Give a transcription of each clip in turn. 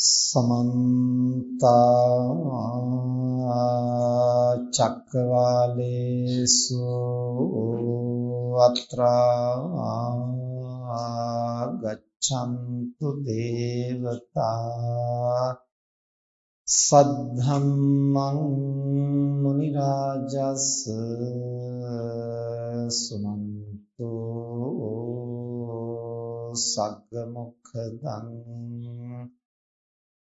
සමන්ත චක්කවාලේසු අත්‍රා ගච්ඡන්තු දේවතා සද්ධම්මං මුනි රාජස් සුනන්තු සග්ග මොක්ඛදං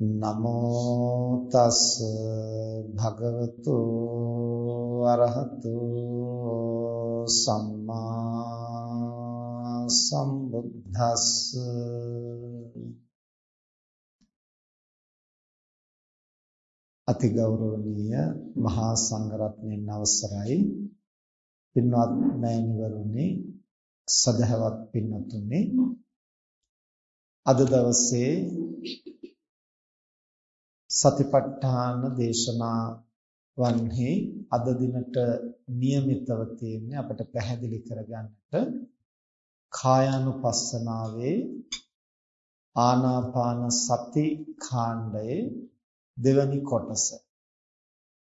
නමෝ තස් භගවතු අරහතු සම්මා සම්බුද්දස්ස. අතිගෞරවනීය මහා සංඝරත්නයන් අවසරයි. පින්වත් මෑණිවරුනි සදහවත් පින්වතුනි අද දවසේ සතිපට්ඨාන දේශනා වන්හි අද දිනට નિયમિતව තියෙන්නේ අපට පැහැදිලි කරගන්නට කායානුපස්සනාවේ ආනාපාන සති කාණ්ඩයේ දෙවැනි කොටස.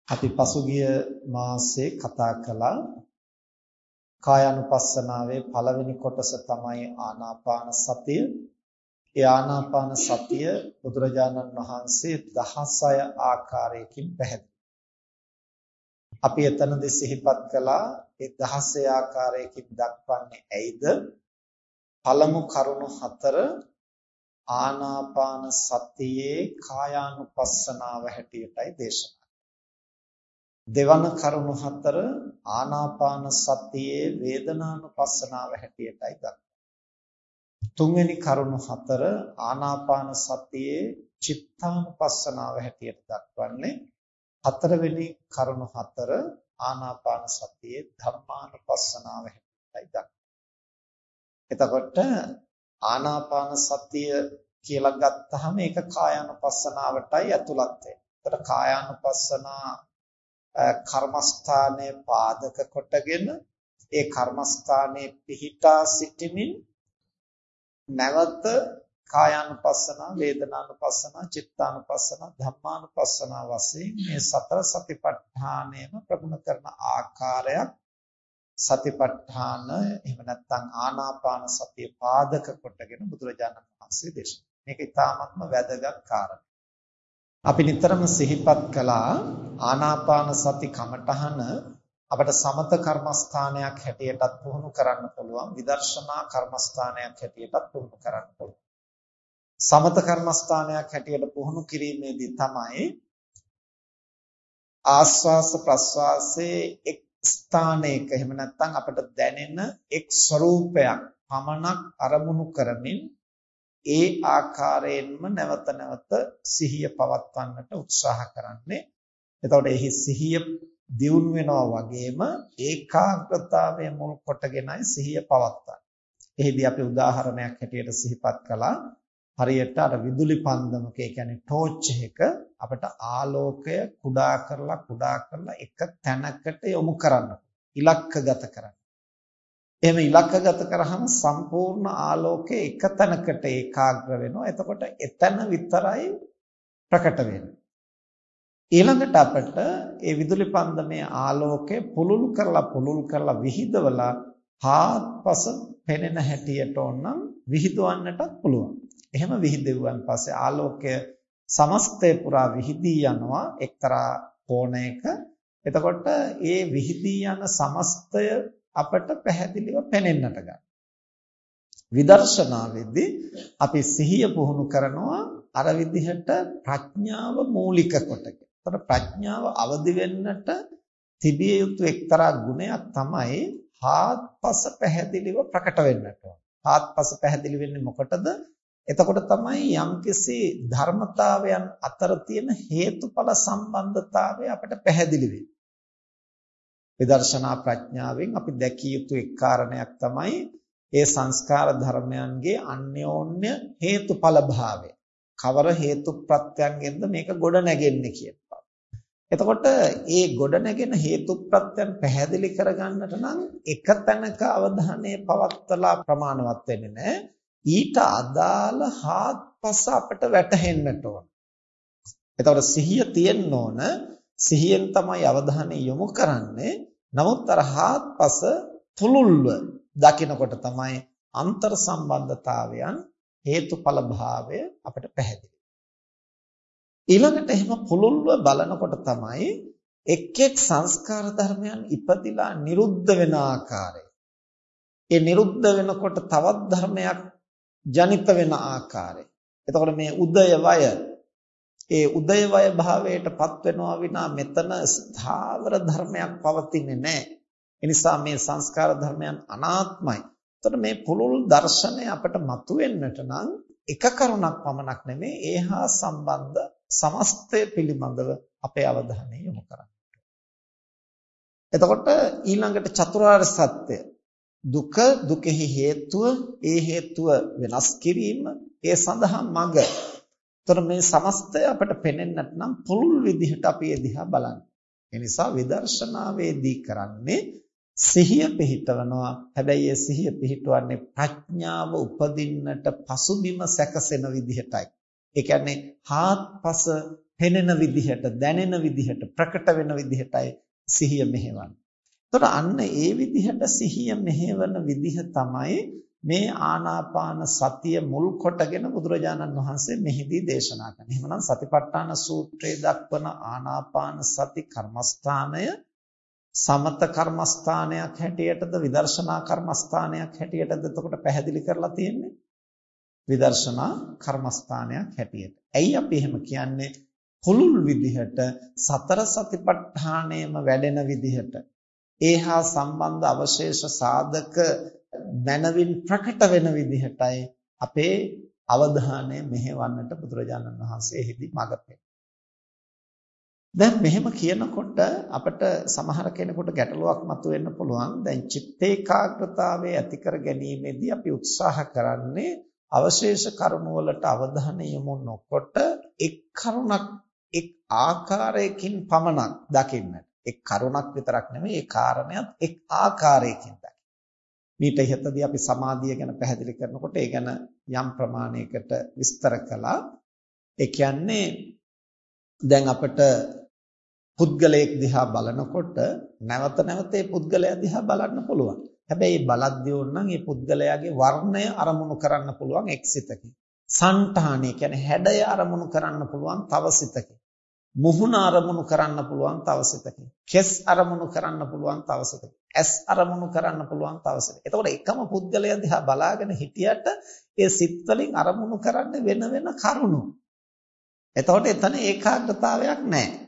අපි පසුගිය මාසේ කතා කළා කායානුපස්සනාවේ පළවෙනි කොටස තමයි ආනාපාන සතිය ඒ ආනාපාන සතිය බුදුරජාණන් වහන්සේ 16 ආකාරයකින් පැහැදිලි. අපි එතනදී සිහිපත් කළා ඒ 16 ආකාරයකින් දක්වන්නේ ඇයිද? පළමු කරුණු හතර ආනාපාන සතියේ කායානුපස්සනාව හැටියටයි දේශනා දෙවන කරුණු හතර ආනාපාන සතියේ වේදනානුපස්සනාව හැටියටයි දක්වන්නේ. තුන්වෙනි කරුණු හතර ආනාපාන සතියේ චිත්තානුපස්සනාව හැටියට දක්වන්නේ හතරවෙනි කරුණු හතර ආනාපාන සතියේ ධම්මානුපස්සනාව හැටියටයි දක්වන්නේ. එතකොට ආනාපාන සතිය කියලා ගත්තහම ඒක කායානුපස්සනාවටයි ඇතුළත් වෙන්නේ. එතකොට කායානුපස්සනා කර්මස්ථානයේ පාදක කොටගෙන ඒ කර්මස්ථානයේ පිහිටා සිටමින් නැවත කායානුපස්සන, වේදනානුපස්සන, චිත්තානුපස්සන, ධම්මානුපස්සන වශයෙන් මේ සතර සතිපට්ඨානයම ප්‍රගුණ කරන ආකාරයක් සතිපට්ඨාන එහෙම නැත්නම් ආනාපාන සතිය පාදක කොටගෙන බුදුරජාණන් වහන්සේ දේශනා. මේක ඊටාත්ම වැදගත් කාරණයක්. අපි නිතරම සිහිපත් කළා ආනාපාන සති කමඨහන අපිට සමත කර්මස්ථානයක් හැටියටත් පුහුණු කරන්න පුළුවන්. විදර්ශනා කර්මස්ථානයක් හැටියටත් පුහුණු කරන්න පුළුවන්. සමත කර්මස්ථානයක් හැටියට පුහුණු කිරීමේදී තමයි ආස්වාස ප්‍රස්වාසයේ එක් ස්ථානයක එහෙම නැත්නම් අපිට දැනෙන එක් ස්වરૂපයක් පමණක් අරමුණු කරමින් ඒ ආකාරයෙන්ම නැවත නැවත සිහිය පවත්වන්නට උත්සාහ කරන්නේ. එතකොට එහි සිහිය දියුණු වෙනවා වගේම ඒකාග්‍රතාවය මුල් කොටගෙනයි සිහිය පවත්වන්නේ. එහිදී අපි උදාහරණයක් හැටියට සිහිපත් කළා හරියට අර විදුලි පන්දමක ඒ කියන්නේ ටෝච් එක අපිට ආලෝකය කුඩා කරලා කුඩා කරලා එක තැනකට යොමු කරන්න ඉලක්කගත කරන්න. එහෙම ඉලක්කගත කරාම සම්පූර්ණ ආලෝකය එක තැනකට ඒකාග්‍ර වෙනවා. එතකොට එතන විතරයි ප්‍රකට වෙන්නේ. ඊළඟට අපිට ඒ විදුලි පන්දමේ ආලෝකය පුලුල් කරලා පුලුල් කරලා විහිදවලා හාත්පස පෙනෙන හැටියට ඕනම් විහිදවන්නටත් පුළුවන්. එහෙම විහිදෙව්වන් පස්සේ ආලෝකය සමස්තය පුරා විහිදී යනවා එක්තරා කෝණයක. එතකොට ඒ විහිදී යන සමස්තය අපට පැහැදිලිව පෙනෙන්නට ගන්නවා. විදර්ශනාවේදී අපි සිහිය පුහුණු කරනවා අර විදිහට ප්‍රඥාව මූලික කොටගෙන. ඒතර ප්‍රඥාව අවදි වෙන්නට තිබිය යුතු එක්තරා ගුණයක් තමයි හාත්පස පැහැදිලිව ප්‍රකට වෙන්නට ඕන. හාත්පස පැහැදිලි වෙන්නේ මොකටද? එතකොට තමයි යම්කිසි ධර්මතාවයන් අතර තියෙන හේතුඵල සම්බන්ධතාවය අපිට පැහැදිලි වෙන්නේ. විදර්ශනා ප්‍රඥාවෙන් අපි දැකිය යුතු එක් කාරණයක් තමයි ඒ සංස්කාර ධර්මයන්ගේ අන්‍යෝන්‍ය හේතුඵල භාවය. කවර හේතු ප්‍රත්‍යයෙන්ද මේක ගොඩ නැගෙන්නේ කියනවා. එතකොට ඒ ගොඩ නැගෙන හේතු ප්‍රත්‍යයන් පැහැදිලි කරගන්නට නම් එක තැනක අවධානය පවත්වලා ප්‍රමාණවත් වෙන්නේ නැහැ. ඊට අදාළ හාත්පස අපිට වැටහෙන්නට ඕන. එතකොට සිහිය තියෙන්න ඕන. සිහියෙන් තමයි අවධානය යොමු කරන්නේ. නමුත් අර හාත්පස තුලුල්ව දකිනකොට තමයි අන්තර් සම්බන්ධතාවයන් හේතුඵල භාවය අපිට පැහැදිලි. ඊළඟට එහෙම පුළුල්ව බලනකොට තමයි එක් එක් සංස්කාර ධර්මයන් ඉපදිලා නිරුද්ධ වෙන ආකාරය. ඒ නිරුද්ධ වෙනකොට තවත් ධර්මයක් ජනිත වෙන ආකාරය. එතකොට මේ උදය වය ඒ උදය වය භාවයටපත් වෙනවා විනා මෙතන ස්ථාවර ධර්මයක් පවතින්නේ නැහැ. ඒ නිසා මේ සංස්කාර ධර්මයන් අනාත්මයි. එතකොට මේ පුළුල් දර්ශනය අපට මතුවෙන්නට නම් එක කරුණක් පමණක් නෙමෙයි ඒහා සම්බන්ධ සමස්තය පිළිබඳව අපේ අවධානය යොමු කරන්න. එතකොට ඊළඟට චතුරාර්ය සත්‍ය දුක දුකෙහි හේතුව ඒ හේතුව වෙනස් කිරීම ඒ සඳහා මඟ. එතකොට මේ සමස්තය අපට පෙනෙන්නට නම් පුළුල් විදිහට අපි ඒ දිහා බලන්න. ඒ නිසා විදර්ශනාවේදී කරන්නේ සිහිය පිහිටවනවා. හැබැයි ඒ සිහිය පිහිටවන්නේ ප්‍රඥාව උපදින්නට පසුබිම සැකසෙන විදිහටයි. ඒ කියන්නේ හාත්පස පෙනෙන විදිහට, දැනෙන විදිහට, ප්‍රකට වෙන විදිහටයි සිහිය මෙහෙවන්නේ. එතකොට අන්න ඒ විදිහට සිහිය මෙහෙවන විදිහ තමයි මේ ආනාපාන සතිය මුල් කොටගෙන බුදුරජාණන් වහන්සේ මෙහිදී දේශනා කරන්නේ. එහෙමනම් සතිපට්ඨාන සූත්‍රයේ දක්වන ආනාපාන සති කර්මස්ථානය සමත කර්මස්ථානයක් හැටියටද විදර්ශනා කර්මස්ථානයක් හැටියටද එතකොට පැහැදිලි කරලා තියෙන්නේ විදර්ශනා කර්මස්ථානයක් හැටියට. ඇයි අපි එහෙම කියන්නේ? පුළුල් විදිහට සතර සතිපට්ඨානයම වැඩෙන විදිහට ඒහා සම්බන්ධ අවශේෂ සාධක මනවින් ප්‍රකට වෙන විදිහටයි අපේ අවධානය මෙහෙවන්නට බුදුරජාණන් වහන්සේ එහිදී මඟ දැන් මෙහෙම කියනකොට අපිට සමහර කෙනෙකුට ගැටලුවක් මතුවෙන්න පුළුවන්. දැන් චිත්ත ඒකාග්‍රතාවය ඇති කර ගැනීමේදී අපි උත්සාහ කරන්නේ අවශේෂ කරුණු වලට අවධානය යොමු නොකොට එක් කරුණක් එක් ආකාරයකින් පමණක් දකින්නට. එක් කරුණක් විතරක් නෙමෙයි ඒ කාරණයක් එක් ආකාරයකින් දකින්න. මීට ඉහතදී අපි සමාධිය ගැන පැහැදිලි කරනකොට ඒ ගැන යම් ප්‍රමාණයකට විස්තර කළා. ඒ කියන්නේ දැන් අපිට පුද්ගලයෙක් දිහා බලනකොට නැවත නැවත ඒ පුද්ගලයා දිහා බලන්න පුළුවන්. හැබැයි බලද්දී ඕනනම් ඒ පුද්ගලයාගේ වර්ණය අරමුණු කරන්න පුළුවන් එක් සිතකින්. సంతාණය කියන්නේ හැඩය අරමුණු කරන්න පුළුවන් තව සිතකින්. මුහුණ අරමුණු කරන්න පුළුවන් තව සිතකින්. කෙස් අරමුණු කරන්න පුළුවන් තව සිතකින්. ඇස් අරමුණු කරන්න පුළුවන් තව සිතකින්. එතකොට එකම පුද්ගලයා දිහා බලාගෙන හිටියට ඒ සිත් වලින් අරමුණු කරන්න වෙන වෙන කරුණු. එතකොට එතන ඒකාග්‍රතාවයක් නැහැ.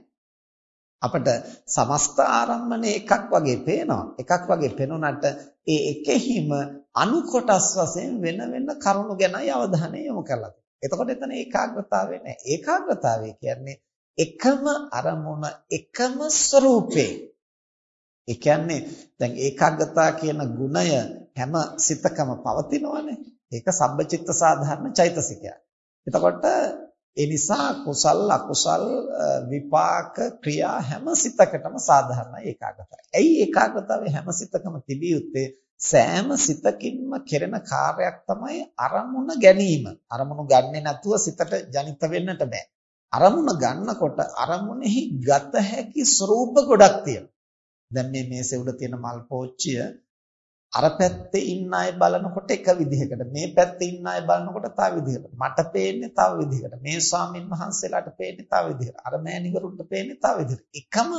අපිට සමස්ත ආරම්මණය එකක් වගේ පේනවා. එකක් වගේ පෙනුනට ඒ එකෙහිම අනු කොටස් වශයෙන් වෙන වෙන කරුණු ගැනයි අවධානය යොමු කරලා තියෙන්නේ. එතකොට එතන ඒකාග්‍රතාවය නැහැ. ඒකාග්‍රතාවය කියන්නේ එකම අරමුණ එකම ස්වરૂපේ. ඒ කියන්නේ දැන් ඒකාග්‍රතාව කියන ගුණය හැම සිතකම පවතිනවනේ. ඒක සබ්බචිත්ත සාධාරණ චෛතසිකයක්. එතකොට ඒ නිසා කුසල් අකුසල් විපාක ක්‍රියා හැම සිතකටම සාධාරණයි ඒකාග්‍රතාවය. ඇයි ඒකාග්‍රතාවය හැම සිතකම තිබිය යුත්තේ? සෑම සිතකින්ම කෙරෙන කාර්යයක් තමයි අරමුණ ගැනීම. අරමුණු ගන්නේ නැතුව සිතට ජනිත වෙන්නට බෑ. අරමුණ ගන්නකොට අරමුණෙහි ගත හැකි ස්වરૂප ගොඩක් තියෙනවා. දැන් මේ මේසේ උඩ තියෙන මල් පෝච්චිය අර පැත්තේ ඉන්න අය බලනකොට එක විදිහකට මේ පැත්තේ ඉන්න අය බලනකොට තව විදිහකට. මට පේන්නේ තව විදිහකට. මේ ස්වාමින් වහන්සේලාට පේන්නේ තව විදිහකට. අර මෑණිවරුන්ට පේන්නේ තව විදිහකට. එකම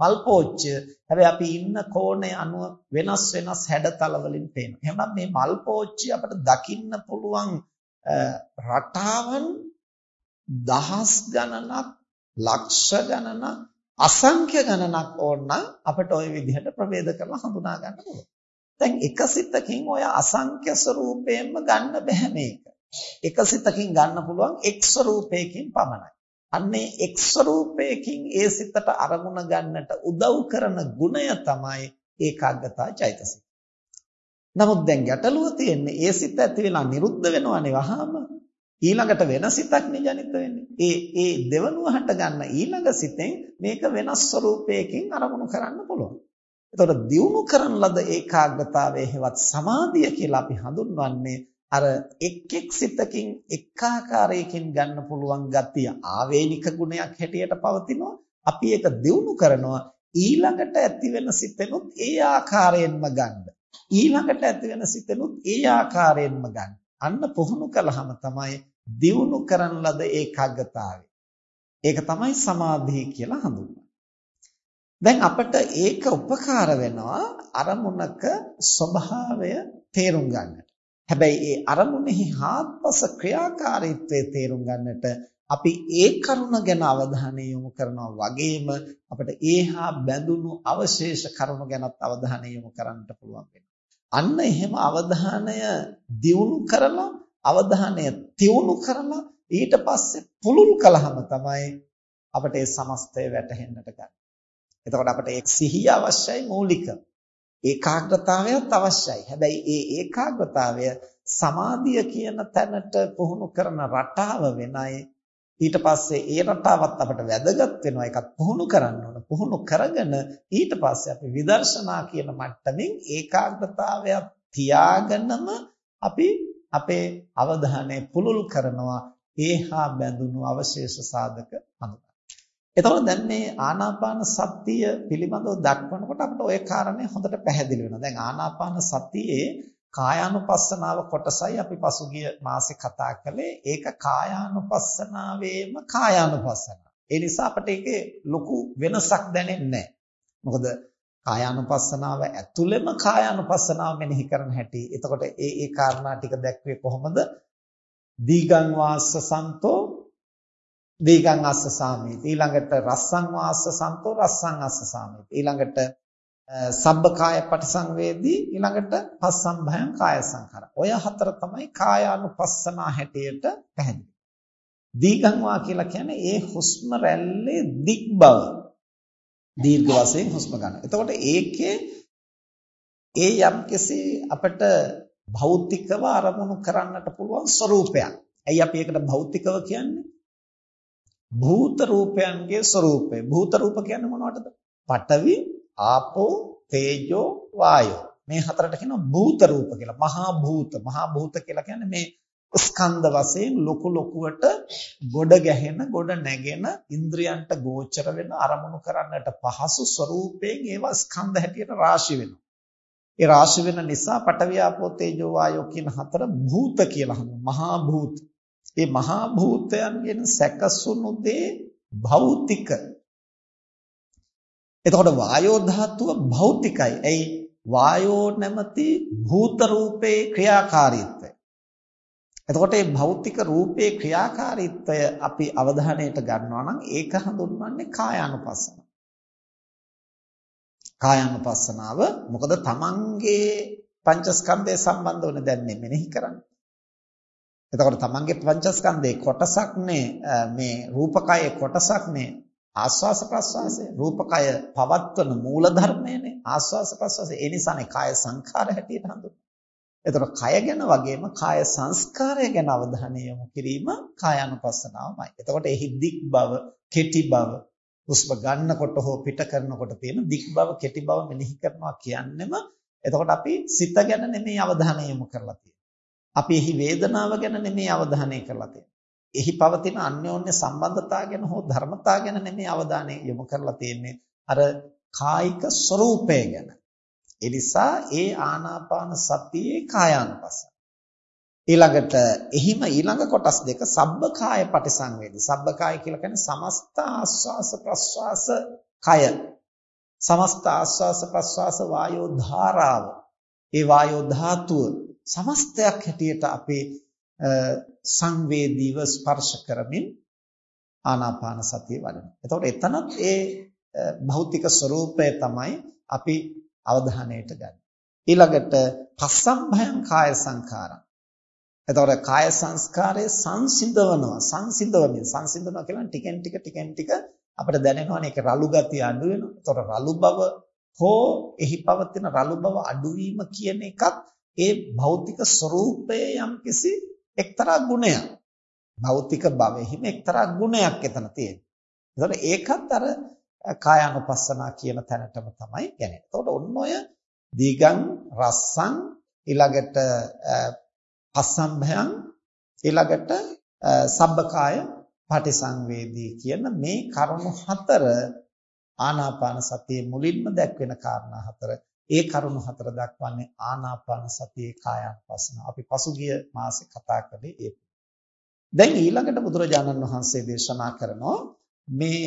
මල් පෝච්චය හැබැයි අපි ඉන්න කෝණය අනුව වෙනස් වෙනස් හැඩතල වලින් පේනවා. එහෙනම් මේ මල් පෝච්චි අපිට දකින්න පුළුවන් රටාවන් දහස් ගණනක් ලක්ෂ ගණනක් අසංඛ්‍ය ගණනක් ඕන අපිට ওই විදිහට ප්‍රවේද කරලා හඳුනා ගන්න පුළුවන්. දැන් එක සිතකින් ඔය අසංඛ්‍ය ස්වરૂපයෙන්ම ගන්න බෑ මේක. එක සිතකින් ගන්න පුළුවන් එක් ස්වરૂපයකින් පමණයි. අන්නේ එක් ස්වરૂපයකින් ඒ සිතට අරමුණ ගන්නට උදව් කරන ගුණය තමයි ඒකාග්‍රතා චෛතසිකය. නමුත් දැන් ගැටලුව තියෙන්නේ ඒ සිත ඇති වෙලා නිරුද්ධ වෙනවනේ වහාම ඊළඟට වෙන සිතක් නිජනිත වෙන්නේ. ඒ ඒ දෙවනුව හට ගන්න ඊළඟ සිතෙන් මේක වෙනස් ස්වરૂපයකින් අරමුණු කරන්න පුළුවන්. එතකොට දියුණු කරන ලද ඒකාග්‍රතාවයේ හෙවත් සමාධිය කියලා අපි හඳුන්වන්නේ අර එක් එක් සිතකින් එක් ආකාරයකින් ගන්න පුළුවන් ගතිය ආවේනික ගුණයක් හැටියට පවතිනවා. අපි ඒක දියුණු කරනවා ඊළඟට ඇති වෙන සිතෙනුත් ඒ ආකාරයෙන්ම ගන්න. ඊළඟට ඇති වෙන සිතෙනුත් ඒ ආකාරයෙන්ම ගන්න. අන්න පුහුණු කළාම තමයි දියුණු කරන ලද ඒකාග්‍රතාවය. ඒක තමයි සමාධිය කියලා හඳුන්වන්නේ. දැන් අපිට ඒක උපකාර වෙනවා අරමුණක ස්වභාවය තේරුම් ගන්නට. හැබැයි ඒ අරමුණෙහි හාත්පස ක්‍රියාකාරීත්වය තේරුම් ගන්නට අපි ඒ කරුණ ගැන අවධානය යොමු කරනවා වගේම අපිට ඒහා බැඳුණු අවශේෂ කරුණු ගැනත් අවධානය යොමු කරන්නට පුළුවන් වෙනවා. අන්න එහෙම අවධානය දියුණු කරලා අවධානය තියුණු කරලා ඊට පස්සේ පුළුල් කළාම තමයි අපිට ඒ සමස්තය වැටහෙන්නට ගන්න. එතකොට අපිට ඒ සිහිය අවශ්‍යයි මූලික. ඒකාග්‍රතාවයත් අවශ්‍යයි. හැබැයි ඒ ඒකාග්‍රතාවය සමාධිය කියන තැනට පුහුණු කරන රටාව වෙනයි. ඊට පස්සේ ඒ රටාවත් අපිට වැදගත් වෙනවා. ඒකත් පුහුණු කරන්න ඕන. පුහුණු කරගෙන ඊට පස්සේ අපි විදර්ශනා කියන මට්ටමින් ඒකාග්‍රතාවය තියාගෙනම අපි අපේ අවධානය පුළුල් කරනවා ඒහා බැඳුණු අවශේෂ සාධක හඳුනා. එතකොට දැන් මේ ආනාපාන සතිය පිළිබඳව දක්වනකොට අපිට ওই කාරණේ හොඳට පැහැදිලි වෙනවා. දැන් ආනාපාන සතියේ කායානුපස්සනාව කොටසයි අපි පසුගිය මාසේ කතා කළේ. ඒක කායානුපස්සනාවේම කායානුපස්සනාව. ඒ නිසා අපිට ඒකේ ලොකු වෙනසක් දැනෙන්නේ නැහැ. මොකද කායානුපස්සනාව ඇතුළෙම කායානුපස්සනාව මෙනෙහි කරන හැටි. එතකොට ඒ ඒ කාරණා ටික දැක්වේ කොහොමද? දීගං වාස්ස සන්තෝ දීගං අස්ස සාමීති. ඊළඟට රස්සං වාස්ස සන්තෝ රස්සං අස්ස සාමීති. ඊළඟට සබ්බකාය පටිසංවේදී ඊළඟට පස්සම් භයං කාය සංඛාර. ඔය හතර තමයි කායානුපස්සනා හැටියට පැහැදිලි. දීගං වා කියලා කියන්නේ ඒ හුස්ම රැල්ලේ දික් බව. දීර්ඝ වශයෙන් හුස්ම ගන්න. එතකොට ඒකේ ඒ යම්කිසි අපිට භෞතිකව අරමුණු කරන්නට පුළුවන් ස්වરૂපයක්. ඇයි අපි ඒකට භෞතිකව කියන්නේ? භූත රූපයන්ගේ ස්වરૂපය. භූත රූප කියන්නේ මොනවටද? පඨවි, ආපෝ, තේජෝ, වායෝ. මේ හතරට කියනවා භූත රූප කියලා. මහා භූත. මහා භූත කියලා කියන්නේ මේ ස්කන්ධ වශයෙන් ලොකු ලොකුවට ගොඩ ගැහෙන ගොඩ නැගෙන ඉන්ද්‍රයන්ට ගෝචර වෙන අරමුණු කරන්නට පහසු ස්වરૂපයෙන් ඒවා ස්කන්ධ හැටියට රාශි වෙනවා. ඒ රාශි වෙන නිසා පටවියාපෝ තේජෝ වායෝ කියන හතර භූත කියලා හඳුන්වනවා. මහා භූත. මේ මහා භූතයන්ගෙන් සැකසුණු දේ භෞතික. එතකොට වායෝ ධාතුව භෞතිකයි. එයි වායෝ නැමැති භූත රූපේ ක්‍රියාකාරීත්වය එතකොට මේ භෞතික රූපේ ක්‍රියාකාරීත්වය අපි අවධානයට ගන්නවා නම් ඒක හඳුන්වන්නේ කායානුපස්සන. කායානුපස්සනාව මොකද තමන්ගේ පංචස්කන්ධය සම්බන්ධවනේ දැන් මේ මෙනෙහි කරන්නේ. එතකොට තමන්ගේ පංචස්කන්ධේ කොටසක්නේ මේ රූපකයේ කොටසක්නේ ආස්වාස ප්‍රස්වාසය රූපකය පවත්වන මූල ධර්මයනේ ආස්වාස ප්‍රස්වාසය ඒ නිසානේ කාය සංඛාර හැටියට හඳුන්වන්නේ එතකොට කය ගැන වගේම කාය සංස්කාරය ගැන අවධානය යොමු කිරීම කායानुපස්සනාවමයි. එතකොට එහි දික් බව, කෙටි බව, හුස්ම ගන්නකොට හෝ පිට කරනකොට තියෙන දික් බව, කෙටි බව මෙනෙහි කරනවා කියන්නෙම එතකොට අපි සිත ගැන නෙමෙයි අවධානය යොමු කරලා තියෙන්නේ. අපි එහි වේදනාව ගැන නෙමෙයි අවධානය කරලා තියෙන්නේ. එහි පවතින අන්‍යෝන්‍ය සම්බන්ධතා ගැන හෝ ධර්මතා ගැන නෙමෙයි අවධානය යොමු කරලා තියෙන්නේ. අර කායික ස්වરૂපය ගැන. ඒ නිසා ඒ ආනාපාන සතියේ කායානුපස්සන. ඊළඟට එහිම ඊළඟ කොටස් දෙක සබ්බකාය පටිසංවේදී. සබ්බකාය කියලා කියන්නේ සමස්ත ආස්වාස ප්‍රස්වාස කය. සමස්ත ආස්වාස ප්‍රස්වාස වායෝ ධාරාව. ඒ වායෝ ධාතුව සමස්තයක් හැටියට අපේ සංවේදීව ස්පර්ශ කරමින් ආනාපාන සතිය වඩනවා. එතකොට එතනත් ඒ භෞතික ස්වરૂපය තමයි අපි අවධානයට ගන්න. ඊළඟට පස්සම්භයං කාය සංඛාරං. එතකොට කාය සංස්කාරය සංසිඳවනවා. සංසිඳවමින් සංසිඳනවා කියලා ටිකෙන් ටික ටිකෙන් ටික අපිට දැනෙනවානේ ඒක රළු ගතිය අඩු වෙනවා. එතකොට රළු බව හෝ එහි පවතින රළු බව අඩුවීම කියන එකත් ඒ භෞතික ස්වરૂපයේ යම්කිසි එක්තරා ගුණයක්. භෞතික භවෙහිම එක්තරා ගුණයක් එතන තියෙනවා. එතකොට ඒකත් අර කායानुපස්සනා කියන තැනටම තමයි යන්නේ. එතකොට ඔන්න ඔය දීගං රස්සං ඊළඟට පස්සම්භයං ඊළඟට සබ්බකාය පටිසංවේදී කියන මේ කරුණු හතර ආනාපාන සතියේ මුලින්ම දැක්වෙන කාරණා හතර ඒ කරුණු හතර දක්වන්නේ ආනාපාන සතියේ කායानुපස්සන. අපි පසුගිය මාසේ කතා කළේ ඒ. දැන් ඊළඟට බුදුරජාණන් වහන්සේ දේශනා කරනවා මේ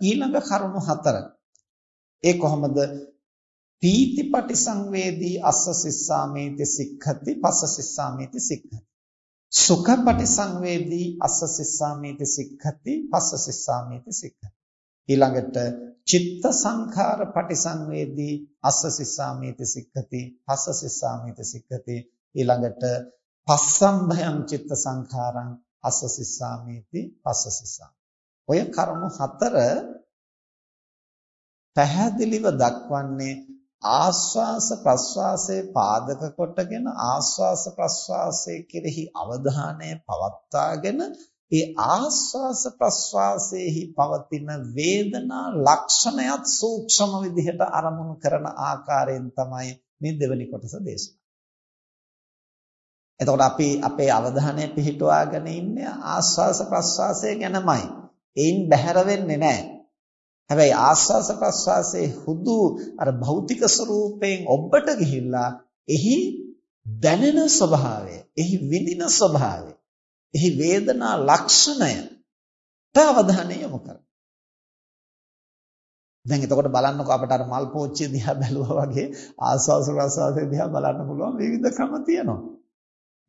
ඊළඟ කරුණු හතර. ඒ කොහොමද? පීතිපටි සංවේදී අස්ස සිස්සාමේති සික්ඛති පස්ස සිස්සාමේති සික්ඛති. සුඛපටි සංවේදී අස්ස සිස්සාමේති සික්ඛති පස්ස සිස්සාමේති සික්ඛති. ඊළඟට චිත්ත සංඛාර පටිසංවේදී අස්ස සිස්සාමීති සික්ඛති පස්ස සිස්සාමීති සික්ඛති. ඊළඟට පස්සම්භයං චිත්ත සංඛාරං අස්ස සිස්සාමීති පස්ස සිස්සා ඔය කරුණු හතර පැහැදිලිව දක්වන්නේ ආස්වාස ප්‍රස්වාසයේ පාදක කොටගෙන ආස්වාස ප්‍රස්වාසයේ කෙරෙහි අවධානය පවත්වාගෙන ඒ ආස්වාස ප්‍රස්වාසයේහි පවතින වේදනා ලක්ෂණයත් සූක්ෂම විදිහට අරමුණු කරන ආකාරයෙන් තමයි මේ දෙවැනි කොටස දේශනා. එතකොට අපි අපේ අවධානය පිහිටුවාගෙන ඉන්නේ ආස්වාස ප්‍රස්වාසය ගැනමයි. ඒයින් බැහැර වෙන්නේ නැහැ. හැබැයි ආස්වාස ප්‍රස්වාසයේ හුදු අර භෞතික ස්වરૂපයෙන් ඔබට ගිහිල්ලා එහි දැනෙන ස්වභාවය, එහි විඳින ස්වභාවය එහි වේදනා ලක්ෂණයට අවධානය යොමු කරන්න. දැන් එතකොට බලන්නකො අපිට අර මල් පෝච්චිය දිහා බැලුවා වගේ ආස්වාස ප්‍රසවාසය දිහා බලන්න පුළුවන් විවිධ ක්‍රම තියෙනවා.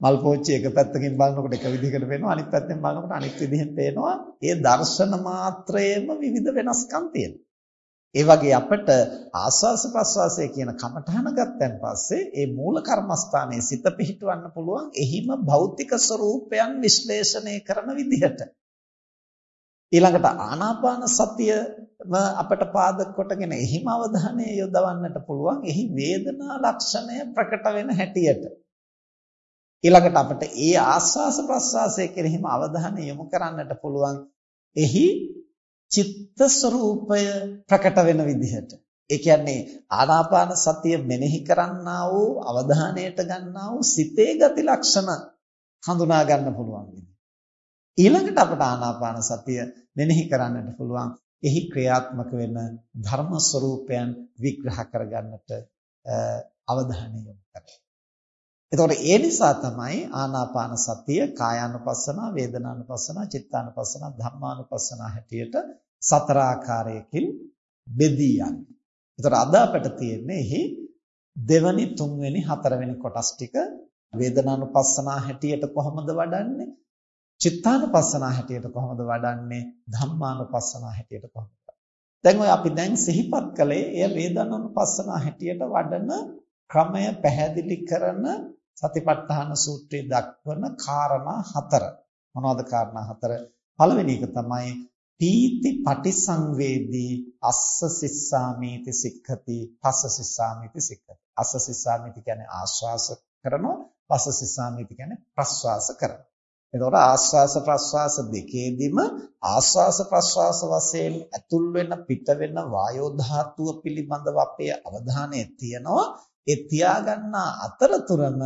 මල් පෝච්චිය එක පැත්තකින් බලනකොට එක විදිහකට පේනවා අනිත් පැත්තෙන් බලනකොට අනිත් විදිහෙන් පේනවා. ඒ දර්ශන මාත්‍රයේම විවිධ වෙනස්කම් තියෙනවා. ඒ වගේ අපිට ආස්වාස ප්‍රස්වාසය කියන කමඨහන ගත්තන් පස්සේ ඒ මූල කර්මස්ථානයේ සිත පිහිටවන්න පුළුවන් එහිම භෞතික ස්වરૂපයන් විශ්ලේෂණය කරන විදිහට. ඊළඟට ආනාපාන සතියම අපට පාදක කොටගෙන එහිම අවධානය යොදවන්නට පුළුවන්. එහි වේදනා ලක්ෂණය ප්‍රකට වෙන හැටියට. ඊළඟට අපට ඒ ආස්වාස ප්‍රස්වාසය කෙරෙහිම අවධානය යොමු කරන්නට පුළුවන්. එහි චිත්ත ස්වરૂපය ප්‍රකට වෙන විදිහට. ඒ කියන්නේ ආනාපාන සතිය මෙනෙහි කරන්නා වූ අවධානයට ගන්නා වූ සිතේ ගති ලක්ෂණ හඳුනා ගන්න පුළුවන් විදිහ. ඊළඟට අපට ආනාපාන සතිය මෙනෙහි කරන්නට පුළුවන් එහි ක්‍රියාත්මක වෙන ධර්ම ස්වરૂපයන් විග්‍රහ කරගන්නට අවධානය යොමු කරන්න. එතකොට ඒ නිසා තමයි ආනාපාන සතිය කායානුපස්සන, වේදනානුපස්සන, චිත්තානුපස්සන, ධම්මානුපස්සන හැටියට සතර ආකාරයකින් බෙදී යන්නේ. එතකොට අද අපිට තියෙන්නේ එහි දෙවනි, තුන්වෙනි, හතරවෙනි කොටස් ටික වේදනානුපස්සන හැටියට කොහොමද වඩන්නේ? චිත්තානුපස්සන හැටියට කොහොමද වඩන්නේ? ධම්මානුපස්සන හැටියට කොහොමද? දැන් ඔය අපි දැන් සිහිපත් කළේ එය වේදනානුපස්සන හැටියට වඩන ක්‍රමය පැහැදිලි කරන සතිපට්ඨාන සූත්‍රයේ දක්වන කාරණා හතර. මොනවද කාරණා හතර? පළවෙනි එක තමයි පීති පටිසංවේදී අස්ස සිස්සාමීති සික්ඛති පස්ස සිස්සාමීති සික්ඛති. අස්ස සිස්සාමීති කියන්නේ ආශ්වාස කරනවා, පස්ස සිස්සාමීති කියන්නේ ප්‍රශ්වාස කරනවා. එතකොට ආශ්වාස ප්‍රශ්වාස දෙකේදීම ආශ්වාස ප්‍රශ්වාස වශයෙන් ඇතුල් වෙන පිට වෙන වායෝ ධාතුව පිළිබඳව අපේ අවධානය තියනවා ඒ තියාගන්නා අතරතුරම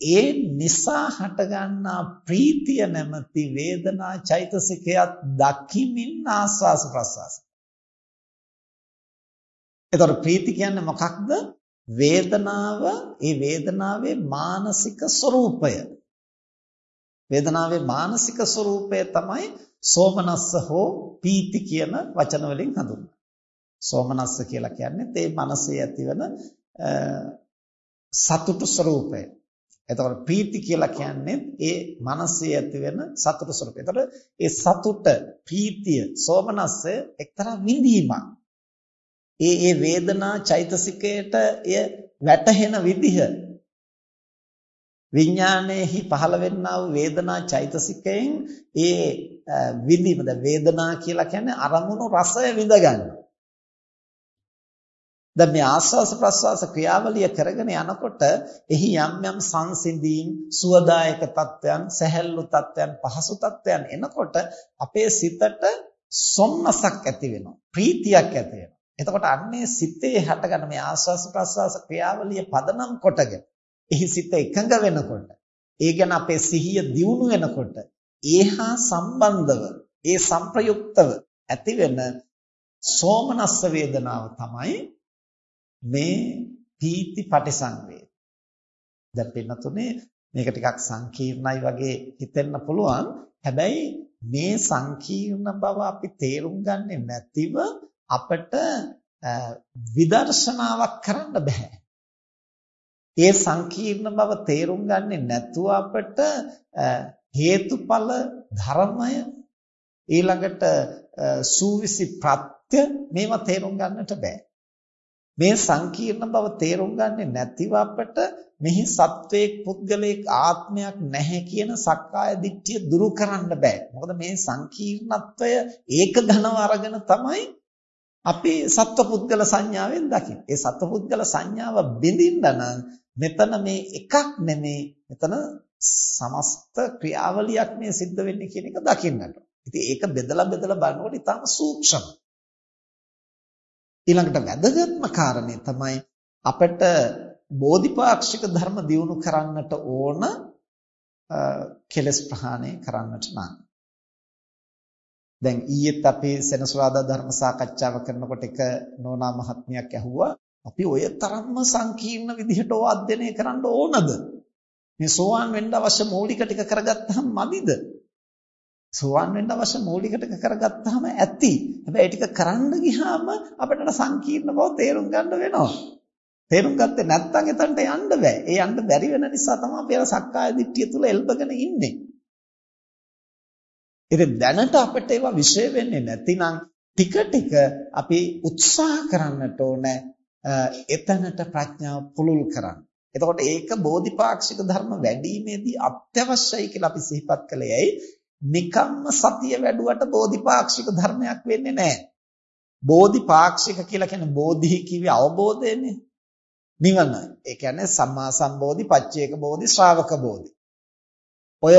ඒ නිසා හටගන්නා ප්‍රීතිය නැමැති වේදනා චෛතසිකයක් දකිමින් ආස්වාස ප්‍රසවාස. එතකොට ප්‍රීති කියන්නේ මොකක්ද? වේදනාව ඒ වේදනාවේ මානසික ස්වરૂපය වේදනාවේ මානසික ස්වરૂපය තමයි සෝමනස්ස හෝ පීති කියන වචන වලින් හඳුන්වන්නේ. සෝමනස්ස කියලා කියන්නේ තේ මනසේ ඇතිවන සතුටු ස්වરૂපය. එතකොට ප්‍රීති කියලා කියන්නේ ඒ මනසේ ඇතිවෙන සතුටු ස්වરૂපය. එතකොට ඒ සතුට, ප්‍රීතිය, සෝමනස්සය එක්තරා විඳීමක්. ඒ ඒ වේදනා චෛතසිකයට එය වැටහෙන විදිහ විඥානයේහි පහළ වෙන්නා වූ වේදනා චෛතසිකයෙන් ඒ විඳීම ද වේදනා කියලා කියන්නේ අරමුණු රසය විඳ ගන්නවා. දැන් මේ ආස්වාස ප්‍රස්වාස ක්‍රියාවලිය කරගෙන යනකොට එහි යම් යම් සංසිඳීම් සුවදායක තත්වයන් සැහැල්ලු තත්වයන් පහසු තත්වයන් එනකොට අපේ සිතට සොම්නසක් ඇති වෙනවා ප්‍රීතියක් ඇති වෙනවා. එතකොට අන්නේ සිතේ හටගන්න මේ ආස්වාස ප්‍රස්වාස ක්‍රියාවලිය පදනම් කොටගෙන එහි සිත එකඟ වෙනකොට ඒ ගැන අපේ සිහිය දියුණු වෙනකොට ඒහා සම්බන්ධව ඒ සංප්‍රයුක්තව ඇතිවෙන සෝමනස්ස වේදනාව තමයි මේ පීති පටිසංවේද. දැන් පින්නතුනේ මේක ටිකක් සංකීර්ණයි වගේ හිතෙන්න පුළුවන්. හැබැයි මේ සංකීර්ණ බව අපි තේරුම් ගන්නේ නැතිව අපිට විදර්ශනාවක් කරන්න බෑ. ඒ සංකීර්ණ බව තේරුම් ගන්නේ නැතුව අපිට හේතුඵල ධර්මය ඊළඟට සූවිසි ප්‍රත්‍ය මේවා තේරුම් ගන්නට බෑ. මේ සංකීර්ණ බව තේරුම් ගන්නේ නැතිව අපට මෙහි සත්වයක් පුද්ගලයෙක් ආත්මයක් නැහැ කියන සක්කාය දිට්ඨිය දුරු කරන්න බෑ. මොකද මේ සංකීර්ණත්වය ඒක ඝනව අරගෙන තමයි අපි සත්ව පුද්ගල සංඥාවෙන් දකින්නේ. ඒ සත්ව පුද්ගල සංඥාව බිඳින්න නම් මෙතන මේ එකක් නෙමේ මෙතන සමස්ත ක්‍රියාවලියක් මේ සිද්ධ වෙන්නේ කියන එක දකින්නට. ඉතින් ඒක බෙදලා බෙදලා බලනකොට ඊටම සූක්ෂමයි. ඊළඟට වැදගත්ම කාරණේ තමයි අපිට බෝධිපාක්ෂික ධර්ම දියුණු කරන්නට ඕන කෙලස් ප්‍රහාණය කරන්නට නම්. දැන් ඊයේත් අපි සෙනසුරාදා ධර්ම සාකච්ඡාව කරනකොට එක නෝනා මහත්මියක් ඇහුවා අපි ඔය තරම්ම සංකීර්ණ විදිහට ඕවා අධ්‍යයනය කරන්න ඕනද? මේ සෝවාන් වෙන්න අවශ්‍ය මූලික ටික කරගත්තාම මදිද? සෝවන් වෙන්න අවශ්‍ය මූලික ටික කරගත්තාම ඇති. හැබැයි ටික කරන්න ගියාම අපිට සංකීර්ණ බව තේරුම් ගන්න වෙනවා. තේරුම් ගත්තේ නැත්නම් එතනට යන්න බෑ. ඒ යන්න බැරි වෙන නිසා තමයි අපි අර සක්කාය දිට්ඨිය තුල එල්බගෙන ඉන්නේ. ඉතින් දැනට අපිට ඒවා විශ්ේ වෙන්නේ නැතිනම් ටික ටික අපි උත්සාහ කරන්නට ඕන එතනට ප්‍රඥාව පුළුල් කරන්න. එතකොට ඒක බෝධිපාක්ෂික ධර්ම වැඩිීමේදී අත්‍යවශ්‍යයි කියලා අපි සිහිපත් කළේ ඇයි? නිකම්ම සතිය වැඩුවට බෝධිපාක්ෂික ධර්මයක් වෙන්නේ නැහැ. බෝධිපාක්ෂික කියලා කියන්නේ බෝධි කිව්වේ අවබෝධයනේ. නිවන. ඒ කියන්නේ සම්මා සම්බෝධි, පච්චේක බෝධි, ශ්‍රාවක බෝධි. ඔය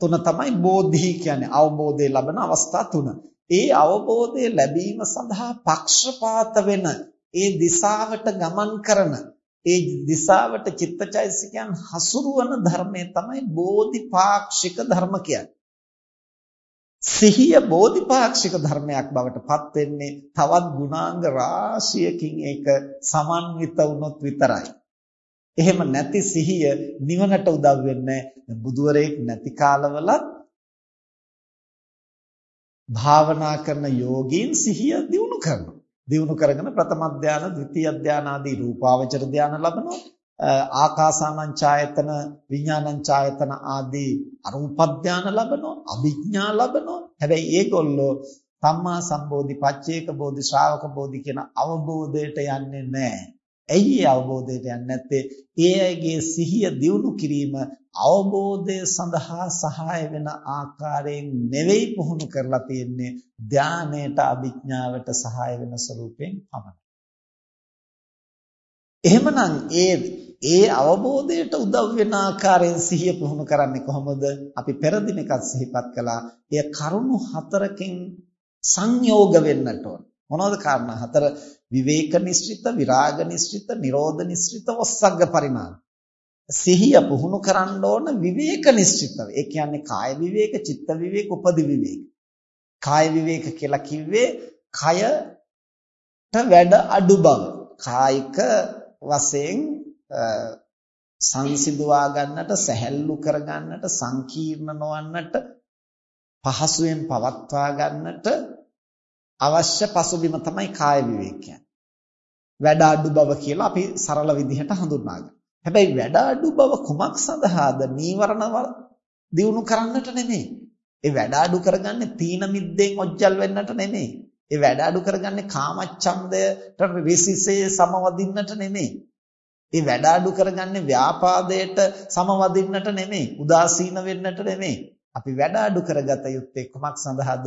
තුන තමයි බෝධි කියන්නේ අවබෝධය ලබන අවස්ථා තුන. ඒ අවබෝධය ලැබීම සඳහා පක්ෂපාත වෙන ඒ දිශාවට ගමන් කරන ඒ දිශාවට චිත්තචෛසිකයන් හසුරුවන ධර්මය තමයි බෝධිපාක්ෂික ධර්ම කියන්නේ. සිහිය බෝධිපාක්ෂික ධර්මයක් බවට පත් වෙන්නේ තවත් ගුණාංග රාශියකින් ඒක සමන්විත වුණොත් විතරයි. එහෙම නැති සිහිය නිවනට උදව් වෙන්නේ බුදුවරයෙක් නැති කාලවලත් භාවනා කරන යෝගීන් සිහිය දියුණු කරනවා. දියුණු කරගෙන ප්‍රථම ධානය, ද්විතීයි ධානය ආදී රූපාවචර ධානය ලබනවා. ආකාසානං ඡායතන විඥානං ඡායතන ආදී අරූප ධාන ලබනවා අභිඥා ලබනවා හැබැයි ඒගොල්ලෝ සම්මා සම්බෝධි පච්චේක බෝධි ශ්‍රාවක බෝධි කියන අවබෝධයට යන්නේ නැහැ. ඇයි ඒ අවබෝධයට යන්නේ නැත්තේ? ඒ අයගේ සිහිය දියුණු කිරීම අවබෝධය සඳහා සහාය වෙන ආකාරයෙන් නෙවෙයි පුහුණු කරලා තියෙන්නේ ධානයට අභිඥාවට සහාය වෙන ස්වරූපයෙන් පමණයි. එහෙමනම් ඒ ඒ අවබෝධයට උදව් වෙන ආකාරයෙන් සිහිය පුහුණු කරන්නේ කොහොමද? අපි පෙර දිනකත් සිහිපත් කළා. එය කරුණු හතරකින් සංයෝග වෙන්නට ඕන. මොනවද කාරණා හතර? විවේක නිස්ෘත, විරාග නිස්ෘත, නිරෝධ නිස්ෘත, වස්සග්ග පරිමාණ. සිහිය පුහුණු කරන්න ඕන විවේක නිස්ෘතව. ඒ කියන්නේ කාය විවේක, චිත්ත විවේක, උපදි විවේක. කාය විවේක කියලා කිව්වේ කයට වැඩ අඩු බව. කායික වශයෙන් සංසිඳවා ගන්නට, සැහැල්ලු කර ගන්නට, සංකීර්ණ නොවන්නට, පහසුවෙන් පවත්වා ගන්නට අවශ්‍ය පසුබිම තමයි කාය විවේකය. වැඩ අඩු බව කියලා අපි සරල විදිහට හඳුන්වා ගන්නවා. හැබැයි වැඩ අඩු බව කුමක් සඳහාද? නීවරණ දියුණු කරන්නට නෙමෙයි. ඒ වැඩ අඩු කරගන්නේ තීන මිද්දෙන් ඔජ්ජල් වෙන්නට නෙමෙයි. ඒ වැඩ අඩු කරගන්නේ කාමච්ඡන්දයට රිසිසේ සමවදින්නට නෙමෙයි. ඒ වැඩ අඩු කරගන්නේ ව්‍යාපාදයට සමවදින්නට නෙමෙයි. උදාසීන වෙන්නට නෙමෙයි. අපි වැඩ අඩු කරගත යුත්තේ කුමක් සඳහාද?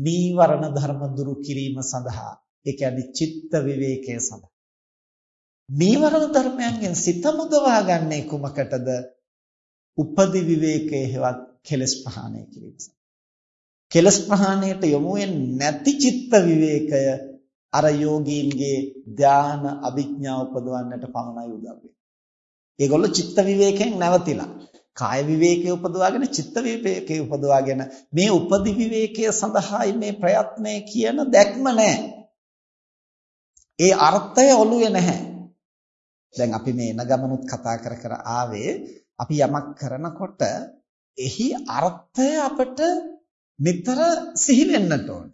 නීවරණ ධර්ම දුරු කිරීම සඳහා. ඒ කියන්නේ චිත්ත විවේකයේ සඳහා. නීවරණ ධර්මයන්ගෙන් සිත මුදවා ගන්නේ කුමකටද? උපදි විවේකයේ හෙවත් කෙලස් ප්‍රහාණය කිරීම සඳහා. කෙලස් ප්‍රහාණයට යොමු නැති චිත්ත විවේකය අර යෝගීන්ගේ ධාන අභිඥා උපදවන්නට පමණයි උදව් වෙන්නේ. ඒගොල්ලෝ චිත්ත විවේකයෙන් නැවතිලා කාය විවේකයේ උපදවාගෙන චිත්ත විවේකයේ උපදවාගෙන මේ උපදි විවේකයේ සඳහායි මේ ප්‍රයත්නය කියන දැක්ම නැහැ. ඒ අර්ථය ඔළුවේ නැහැ. දැන් අපි මේ එන ගමනුත් කතා කර කර ආවේ අපි යමක් කරනකොට එහි අර්ථය අපට නිතර සිහි වෙන්නට ඕන.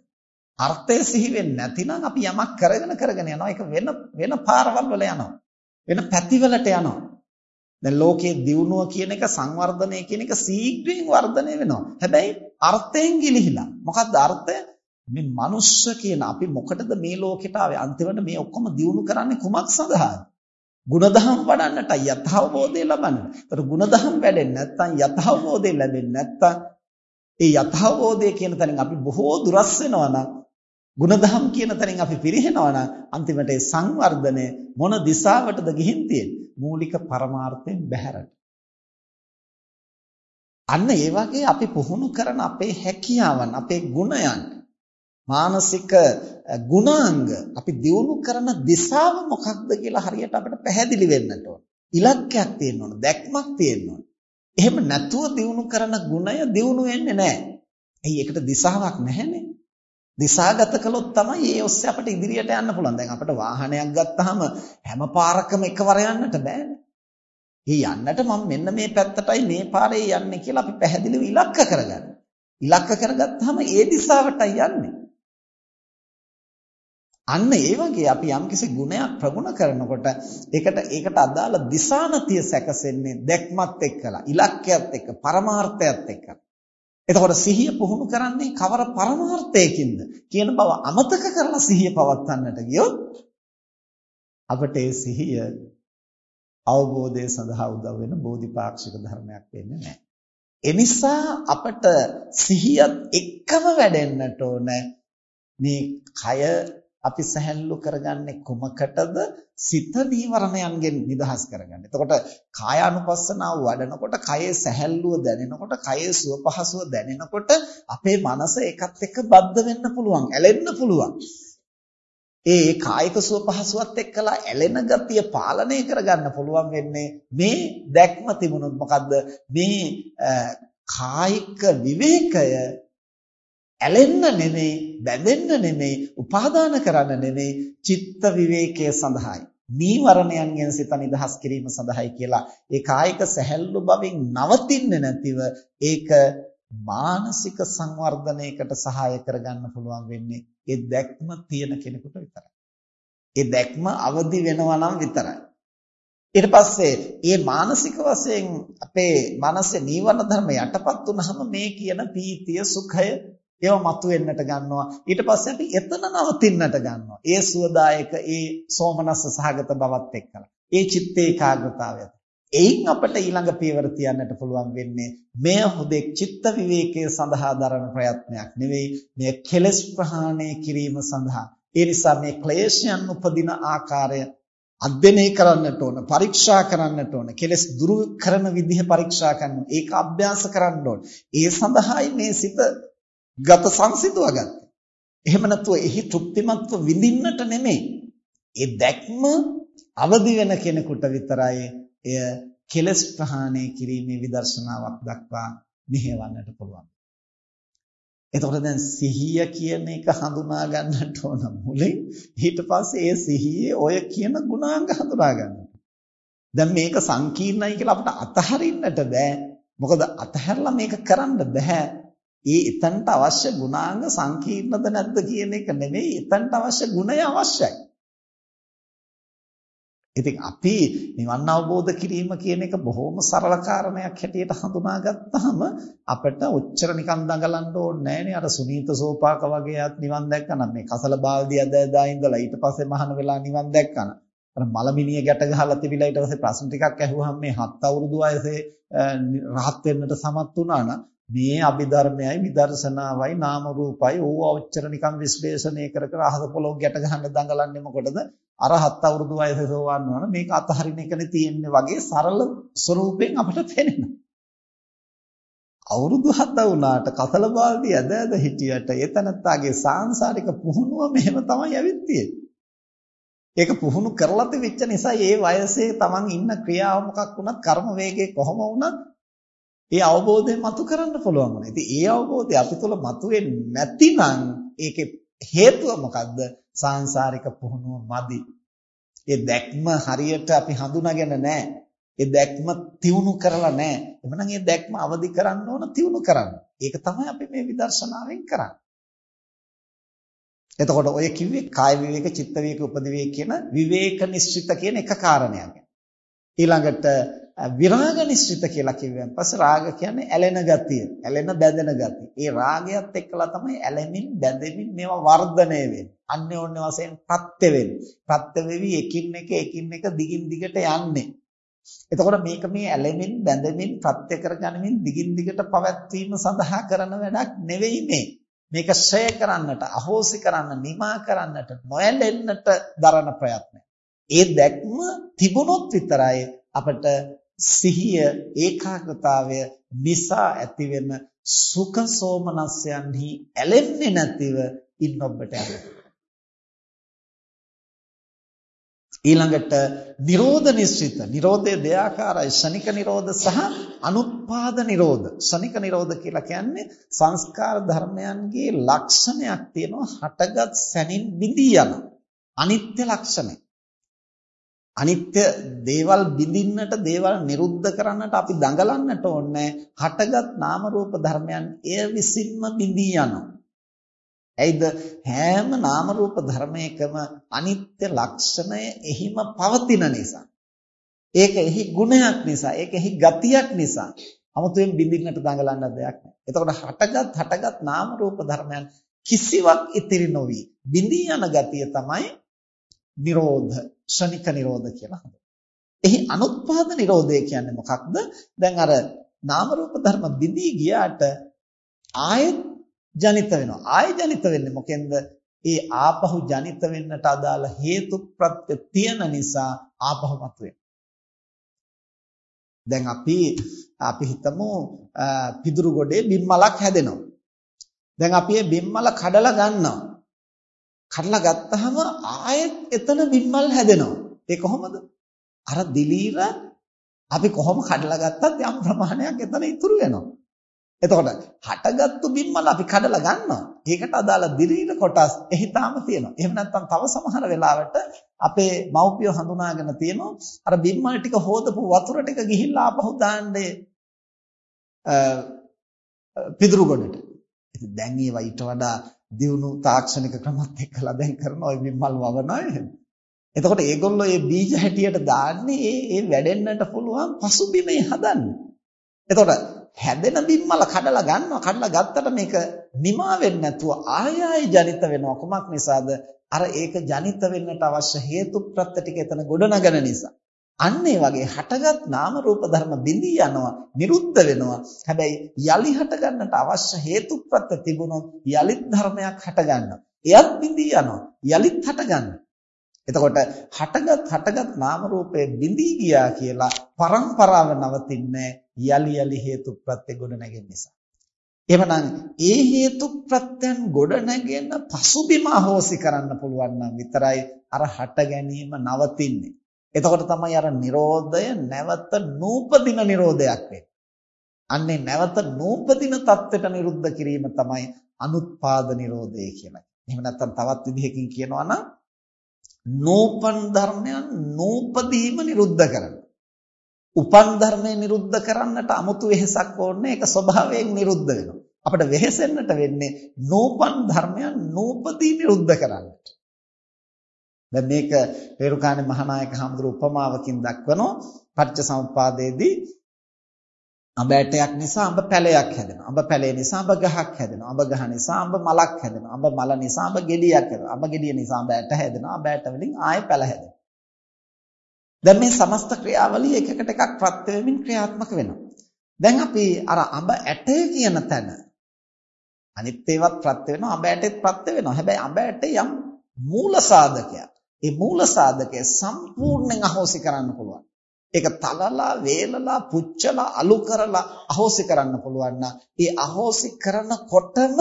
අර්ථය සිහි වෙන්නේ නැතිනම් අපි යමක් කරගෙන කරගෙන යනවා. ඒක වෙන වෙන පාරවල් වල යනවා. වෙන පැතිවලට යනවා. දැන් ලෝකයේ දියුණුව කියන එක සංවර්ධනය කියන එක සීග්‍රයෙන් වර්ධනය වෙනවා. හැබැයි අර්ථයෙන් ගිලිහිලා. මොකක්ද අර්ථය? මේ මනුස්ස කියන අපි මොකටද මේ ලෝකෙට ආවේ? අන්තිමට මේ ඔක්කොම දියුණු කරන්නේ කුමක් සඳහාද? ගුණධම් වඩන්නටයි යථාභෝධය ලබන්නේ. ඒතර ගුණධම් වැඩෙන්නේ නැත්නම් යථාභෝධය ලැබෙන්නේ නැත්නම් ඒ යථාබෝධය කියන තැනින් අපි බොහෝ දුරස් වෙනවා නම් ಗುಣධම් කියන තැනින් අපි පිරිහෙනවා නම් අන්තිමට ඒ සංවර්ධනය මොන දිශාවටද ගිහින් තියෙන්නේ? මූලික පරමාර්ථයෙන් බැහැරට. අන්න ඒ වගේ අපි පුහුණු කරන අපේ හැකියාවන්, අපේ ගුණයන්, මානසික ගුණාංග අපි දියුණු කරන දිශාව මොකක්ද කියලා හරියට අපිට පැහැදිලි වෙන්නට ඕන. ඉලක්කයක් තියෙන්න ඕන, දැක්මක් තියෙන්න ඕන. එහෙම නැතුව දියුණු කරන ගුණය දියුණු වෙන්නේ නැහැ. එයි ඒකට දිශාවක් නැහැනේ. දිශාගත කළොත් තමයි ඒ ඔස්සේ අපිට ඉදිරියට යන්න පුළුවන්. දැන් අපිට වාහනයක් ගත්තාම හැම පාරකම එකවර යන්නට බෑනේ. ඒ යන්නට මම මෙන්න මේ පැත්තටයි මේ පාරේ යන්නේ කියලා අපි පැහැදිලිව ඉලක්ක කරගන්න. ඉලක්ක කරගත්තාම ඒ දිශාවටයි යන්නේ. අන්න ඒ වගේ අපි යම්කිසි ගුණයක් ප්‍රගුණ කරනකොට ඒකට ඒකට අදාළ දිශානතිය සැකසෙන්නේ දැක්මත් එක්කලා ඉලක්කයත් එක්ක පරමාර්ථයත් එක්කලා එතකොට සිහිය පුහුණු කරන්නේ කවර පරමාර්ථයකින්ද කියන බව අමතක කරලා සිහිය පවත්වන්නට ගියොත් අපට ඒ සිහිය අවබෝධය සඳහා උදව් වෙන බෝධිපාක්ෂික ධර්මයක් වෙන්නේ නැහැ. එනිසා අපට සිහියත් එක්කම වැඩෙන්නට ඕන මේ කය අපි සැහැල්ලු කරගන්නේ කුමකටද? සිත නීවරණයන්ගෙන් නිදහස් කරගන්න. එතකොට කායානුපස්සනාව වඩනකොට කයේ සැහැල්ලුව දැනෙනකොට, කයේ සුව පහසුව දැනෙනකොට අපේ මනස ඒකත් එක්ක බද්ධ වෙන්න පුළුවන්, ඇලෙන්න පුළුවන්. ඒ කායික සුව පහසුවත් එක්කලා ඇලෙන ගතිය පාලනය කරගන්න පුළුවන් වෙන්නේ මේ දැක්ම තිබුණොත් මොකද්ද මේ කායික විවේකය ඇලෙන්න නෙමෙයි, බැඳෙන්න නෙමෙයි, උපාදාන කරන්න නෙමෙයි, චිත්ත විවේකයේ සඳහායි. නීවරණයන්ගෙන් සිත නිදහස් කිරීම සඳහායි කියලා ඒ කායික සැහැල්ලු බවින් නවතින්නේ නැතිව ඒක මානසික සංවර්ධනයකට සහාය කරගන්න පුළුවන් වෙන්නේ ඒ දැක්ම තියෙන කෙනෙකුට විතරයි. ඒ දැක්ම අවදි වෙනවා නම් විතරයි. ඊට පස්සේ මේ මානසික වශයෙන් අපේ මනසේ නීවරණ ධර්ම යටපත් වුනහම මේ කියන පීතිය සුඛය ඒව මතුවෙන්නට ගන්නවා. ඊට පස්සේ අපි එතන නවතින්නට ගන්නවා. ඒ සුවදායක ඒ සෝමනස්ස සහගත බවත් එක්කලා. ඒ චිත්ත ඒකාග්‍රතාවයත් එයින් අපට ඊළඟ පියවර තියන්නට පුළුවන් වෙන්නේ මෙය හුදෙක් චිත්ත විවේකයේ සඳහා දරන ප්‍රයත්නයක් නෙවෙයි මෙය කෙලස් ප්‍රහාණය කිරීම සඳහා. ඒ නිසා මේ ක්ලේශයන් උපදින ආකාරය අධ්‍යයනය කරන්නට ඕන පරීක්ෂා කරන්නට ඕන කෙලස් දුරු කරන විදිහ පරීක්ෂා කරන්න ඒක අභ්‍යාස කරන්න ඕන. ඒ සඳහායි මේ සිත ගත සංසිඳුවා ගත්තේ. එහෙම නැතුව එහි තෘප්තිමත්ව විඳින්නට නෙමෙයි. ඒ දැක්ම අවදි වෙන කෙනෙකුට විතරයි එය කෙලස් ප්‍රහාණය කිරීමේ විදර්ශනාවක් දක්වා මෙහෙවන්නට පුළුවන්. එතකොට දැන් සිහිය කියන එක හඳුනා ගන්නට ඕන මුලින් ඊට පස්සේ ඒ සිහියේ ඔය කියන ගුණාංග හඳුනා ගන්න. දැන් මේක සංකීර්ණයි කියලා අපිට අතහරින්නට බෑ. මොකද අතහැරලා මේක කරන්න බෑ. ඒ එතනට අවශ්‍ය ගුණාංග සංකීර්ණද නැද්ද කියන එක නෙමෙයි එතනට අවශ්‍ය ගුණය අවශ්‍යයි. ඉතින් අපි නිවන් අවබෝධ කිරීම කියන එක බොහොම සරල කාරණයක් හැටියට හඳුනාගත්තාම අපිට ඔච්චර නිකන් දඟලන්න ඕනේ නෑනේ අර සුනීත සෝපාක වගේත් නිවන් දැක්කනම් මේ කසල බාල්දිය ඇදලා ඉඳලා ඊට පස්සේ මහාන වෙලා නිවන් දැක්කනම් අර මලමිනිය ගැට ගහලා තිබිලා ඊට පස්සේ ප්‍රශ්න ටිකක් ඇහුවහම මේ හත් අවුරුදු වයසේ රහත් වෙන්නට සමත් වුණා නම් මේ අභිධර්මයයි විදර්ශනාවයි නාම රූපයි ඕවා ඔච්චර නිකන් විශ්ලේෂණය කර කර අහස පොළොව ගැට ගන්න දඟලන්නේ මොකටද? අර හත් අවුරුදු වයසේ සෝවන් වුණා මේක අතහරින එකනේ තියෙන්නේ වගේ සරල ස්වරූපයෙන් අපිට පේනවා අවුරුදු 7 වුණාට කසල බාල්දිය ඇද ඇද හිටියට එතනත්තාගේ සාංශාරික පුහුණුව මෙහෙම තමයි ඇවිත් තියෙන්නේ ඒක පුහුණු කරලා තිබෙච්ච නිසා ඒ වයසේ Taman ඉන්න ක්‍රියාව මොකක් වුණත් කර්ම වේගයේ කොහොම වුණත් ඒ අවබෝධය මතු කරන්න පුළුවන් වුණා. ඉතින් ඒ අවබෝධය අපි තුළ මතුවෙන්නේ නැතිනම් ඒකේ හේතුව මොකද්ද? සාංශාරික පුහුණුව මදි. ඒ දැක්ම හරියට අපි හඳුනාගෙන නැහැ. ඒ දැක්ම තියුණු කරලා නැහැ. එhmenan ඒ දැක්ම අවදි කරන්න ඕන තියුණු කරන්න. ඒක තමයි අපි මේ විදර්ශනාවෙන් කරන්නේ. එතකොට ඔය කිව්වේ කාය විවේක, චිත්ත විවේක, උපදි විවේක කියන විවේක නිශ්චිත කියන එක කාරණයක්. ඊළඟට විරාග නිශ්චිත කියලා කිව්වන් පස්සේ රාග කියන්නේ ඇලෙන ගතිය, ඇලෙන බැඳෙන ගතිය. ඒ රාගයත් එක්කලා තමයි ඇලෙමින් බැඳෙමින් මේවා වර්ධනය වෙන්නේ. අන්‍යෝන්‍ය වශයෙන් ප්‍රත්‍ය වෙන්නේ. ප්‍රත්‍ය වෙවි එකින් එක එකින් එක දිගින් දිගට යන්නේ. එතකොට මේක මේ ඇලෙමින් බැඳෙමින් ප්‍රත්‍ය කරගනිමින් දිගින් දිගට පවත්වීම සඳහා කරන වැඩක් නෙවෙයි මේ. මේක ෂය කරන්නට, අහෝසි කරන්න, නිමා කරන්නට, නොඇලෙන්නට දරන ප්‍රයත්නය. ඒ දැක්ම තිබුණොත් විතරයි අපිට සිහිය ඒකාග්‍රතාවය නිසා ඇතිවෙන සුඛ සෝමනස්යන්හි ඇලෙන්නේ නැතිව ඉන්න ඔබට ඊළඟට නිරෝධ නිශ්චිත නිරෝධය දෙආකාරයි. ශනික නිරෝධ සහ අනුත්පාද නිරෝධ. ශනික නිරෝධ කියලා කියන්නේ සංස්කාර ධර්මයන්ගේ ලක්ෂණයක් තියෙනවා. හටගත් සැනින් බිඳී යන අනිත්‍ය ලක්ෂණය. අනිත්‍ය දේවල් බිඳින්නට දේවල් නිරුද්ධ කරන්නට අපි දඟලන්නට ඕනේ හටගත් නාම රූප ධර්මයන් එය විසින්ම බිඳී යනවා. ඇයිද හැම නාම රූප ධර්මයකම අනිත්‍ය ලක්ෂණය එහිම පවතින නිසා. ඒක එහි ගුණයක් නිසා, ඒක එහි ගතියක් නිසා. 아무තෙන් බිඳින්නට දඟලන්න දෙයක් නැහැ. එතකොට හටගත් හටගත් නාම රූප ධර්මයන් කිසිවක් ඉතිරි නොවි බිඳී යන ගතිය තමයි නිරෝධ ශනික නිරෝධ කියලා හඳුන්වනවා. එහි අනුත්පාද නිරෝධය කියන්නේ මොකක්ද? දැන් අර නාම රූප ධර්ම බිඳී ගියාට ආයෙත් ජනිත වෙනවා. ආයෙ ජනිත වෙන්නේ මොකෙන්ද? ඒ ආපහු ජනිත වෙන්නට අදාළ හේතු ප්‍රත්‍ය තියෙන නිසා ආපහු මතුවේ. දැන් අපි අපි හිතමු පිදුරු ගොඩේ බිම්මලක් හැදෙනවා. දැන් අපි මේ බිම්මල කඩලා ගන්නවා. කඩලා ගත්තාම ආයෙත් එතන බිම්මල් හැදෙනවා. ඒ කොහොමද? අර දිලීර අපි කොහොම කඩලා ගත්තත් යම් ප්‍රමාණයක් එතන ඉතුරු වෙනවා. එතකොට හටගත්තු බිම්මල් අපි කඩලා ගන්නවා. ඒකට අදාළ දිලීර කොටස් එහි තාම තියෙනවා. එහෙම නැත්නම් තව සමහර වෙලාවට අපේ මව්පිය හඳුනාගෙන තියෙනවා අර බිම්මල් ටික හොදපු වතුර ටික ගිහිල්ලා ආපහු දාන්නේ පිදුරු ගොඩට. ඉතින් දැන් ඒවා ඊට වඩා දියුණු තාක්ෂණික ක්‍රමත් එක්කලා දැන් කරන ওই බිම්මල් වවනවා එහෙම. එතකොට ඒගොල්ලෝ මේ බීජ හැටියට දාන්නේ ඒ ඒ වැඩෙන්නට පුළුවන් පසුබිමේ හදන්නේ. එතකොට හැදෙන බිම්මල කඩලා ගන්නවා. කඩලා ගත්තට මේක නිමා වෙන්නේ නැතුව ආය ආය ජනිත වෙනවා. කුමක් නිසාද? අර ඒක ජනිත වෙන්නට අවශ්‍ය හේතු ප්‍රත්‍ය ටික එතන ගොඩනගන නිසා. අන්න ඒ වගේ හටගත් නාම රූප ධර්ම බිඳී යනවා නිරුද්ධ වෙනවා. හැබැයි යලි හට ගන්නට අවශ්‍ය හේතුප්‍රත්‍ය තිබුණොත් යලිත් ධර්මයක් හට ගන්නවා එයත් බිඳී යනවා යලිත් හට ගන්නවා එතකොට හටගත් හටගත් නාම රූපේ බිඳී ගියා කියලා පරම්පරාව නවතින්නේ යලි යලි හේතුප්‍රත්‍ය ගොඩ නැගෙන නිසා. එහෙමනම් ඒ හේතුප්‍රත්‍යයන් ගොඩ නැගෙන පසුබිම අහෝසි කරන්න පුළුවන් නම් විතරයි අර හට ගැනීම නවතින්නේ. එතකොට තමයි අර Nirodhaය නැවත නූපදින Nirodhaයක් වෙන්නේ. අන්නේ නැවත නූපදින தත්වෙට නිරුද්ධ කිරීම තමයි අනුත්පාද Nirodhaය කියන්නේ. එහෙම නැත්නම් තවත් විදිහකින් කියනවා නම් නූපන් ධර්මයන් නූපදීම නිරුද්ධ කරන. උපන් ධර්මය නිරුද්ධ කරන්නට 아무තු වෙහසක් ඕනේ. ඒක ස්වභාවයෙන් නිරුද්ධ වෙනවා. අපිට වෙහසෙන්නට වෙන්නේ නූපන් ධර්මයන් නූපදී නිරුද්ධ කරන්නට. දැන් මේක රේරුකාණේ මහානායක හඳුරු උපමාවකින් දක්වනවා පටිච්චසමුප්පාදයේදී අඹ ඇටයක් නිසා අඹ පැලයක් හැදෙනවා. අඹ පැලේ නිසා අඹ ගහක් හැදෙනවා. අඹ ගහ නිසා අඹ මලක් හැදෙනවා. අඹ මල නිසා අඹ ගෙඩියක් හැදෙනවා. අඹ ගෙඩිය නිසා අඹ ඇට හැදෙනවා. අඹ ඇට වලින් ආයෙ පැල හැදෙනවා. දැන් මේ සමස්ත ක්‍රියාවලිය එකකට එකක් ප්‍රත්‍ය වෙමින් ක්‍රියාත්මක වෙනවා. දැන් අපි අර අඹ ඇටය කියන තැන අනිත් ඒවත් ප්‍රත්‍ය වෙනවා අඹ ඇටෙත් ප්‍රත්‍ය වෙනවා. හැබැයි අඹ ඇට යම් මූල සාධකයක්. ඒ මූල සාධකය සම්පූර්ණයෙන් අහෝසි කරන්න පුළුවන්. ඒක තලලා, වේලලා, පුච්චලා, අලු කරලා අහෝසි කරන්න පුළුවන් නම් ඒ අහෝසි කරනකොටම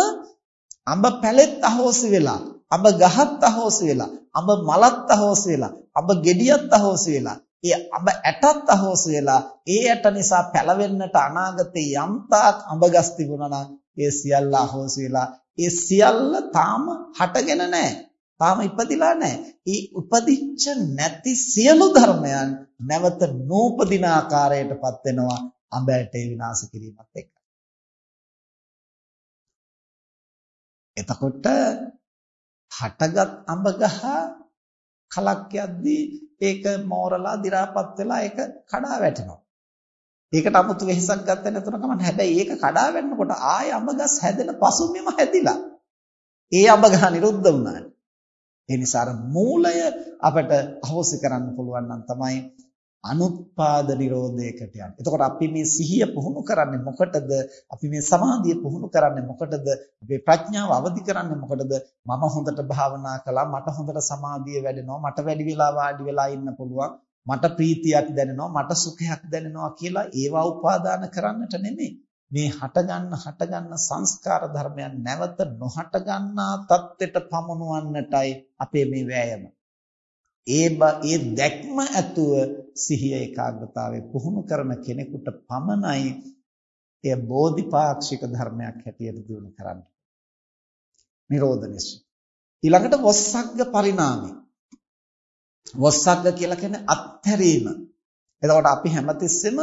අඹ පැලෙත් අහෝසි වෙලා, අඹ ගහත් අහෝසි වෙලා, අඹ මලත් අහෝසි වෙලා, අඹ ගෙඩියත් අහෝසි වෙලා, ඒ අඹ ඇටත් අහෝසි වෙලා, ඒ ඇට නිසා පැලවෙන්නට අනාගතේ යම් තාක් අඹ ගස් තිබුණා නම් ඒ සියල්ල අහෝසි වෙලා, ඒ සියල්ල තාම හටගෙන නැහැ. තාම ඉපදිලා නැහැ. ඒ උපදිච්ච නැති සියලු ධර්මයන් නැවත නූපදින ආකාරයටපත් වෙනවා අඹයට විනාශ කිරීමත් එක්ක. එතකොට හටගත් අඹ ගහ කලක් යද්දී ඒක මෝරලා දි รา පත් වෙලා ඒක කඩා වැටෙනවා. ඒකට 아무තු වෙහසක් ගන්න නැතුන ගමන් හැබැයි ඒක කඩා වැටෙනකොට ආය අඹ ගස් හැදෙන පසුබිම හැදිලා. ඒ අඹ ගහ නිරුද්ධ වුණානේ. ඒ නිසා අර මූලය අපට අහෝසි කරන්න පුළුවන් නම් තමයි අනුත්පාද නිරෝධයකට යන්නේ. එතකොට අපි මේ සිහිය පුහුණු කරන්නේ මොකටද? අපි මේ සමාධිය පුහුණු කරන්නේ මොකටද? අපේ ප්‍රඥාව අවදි කරන්නේ මොකටද? මම හොඳට භාවනා කළා, මට හොඳට සමාධිය වැඩෙනවා, මට වැඩි වෙලා වාඩි වෙලා ඉන්න පුළුවන්, මට ප්‍රීතියක් දැනෙනවා, මට සුඛයක් දැනෙනවා කියලා ඒවා උපාදාන කරන්නට නෙමෙයි. මේ හටගන්න හටගන්න සංස්කාර ධර්මයන් නැවත නොහට ගන්නා தත්වෙට පමුණවන්නටයි අපේ මේ වෑයම. ඒ ඒ දැක්ම ඇතුව සිහිය ඒකාග්‍රතාවය පුහුණු කරන කෙනෙකුට පමණයි එය බෝධිපාක්ෂික ධර්මයක් හැටියට දිනු කරන්නේ. නිරෝධනිස. ඊළඟට වස්සග්ග පරිණාමය. වස්සග්ග කියලා කියන්නේ අත්හැරීම. එතකොට අපි හැමතිස්සෙම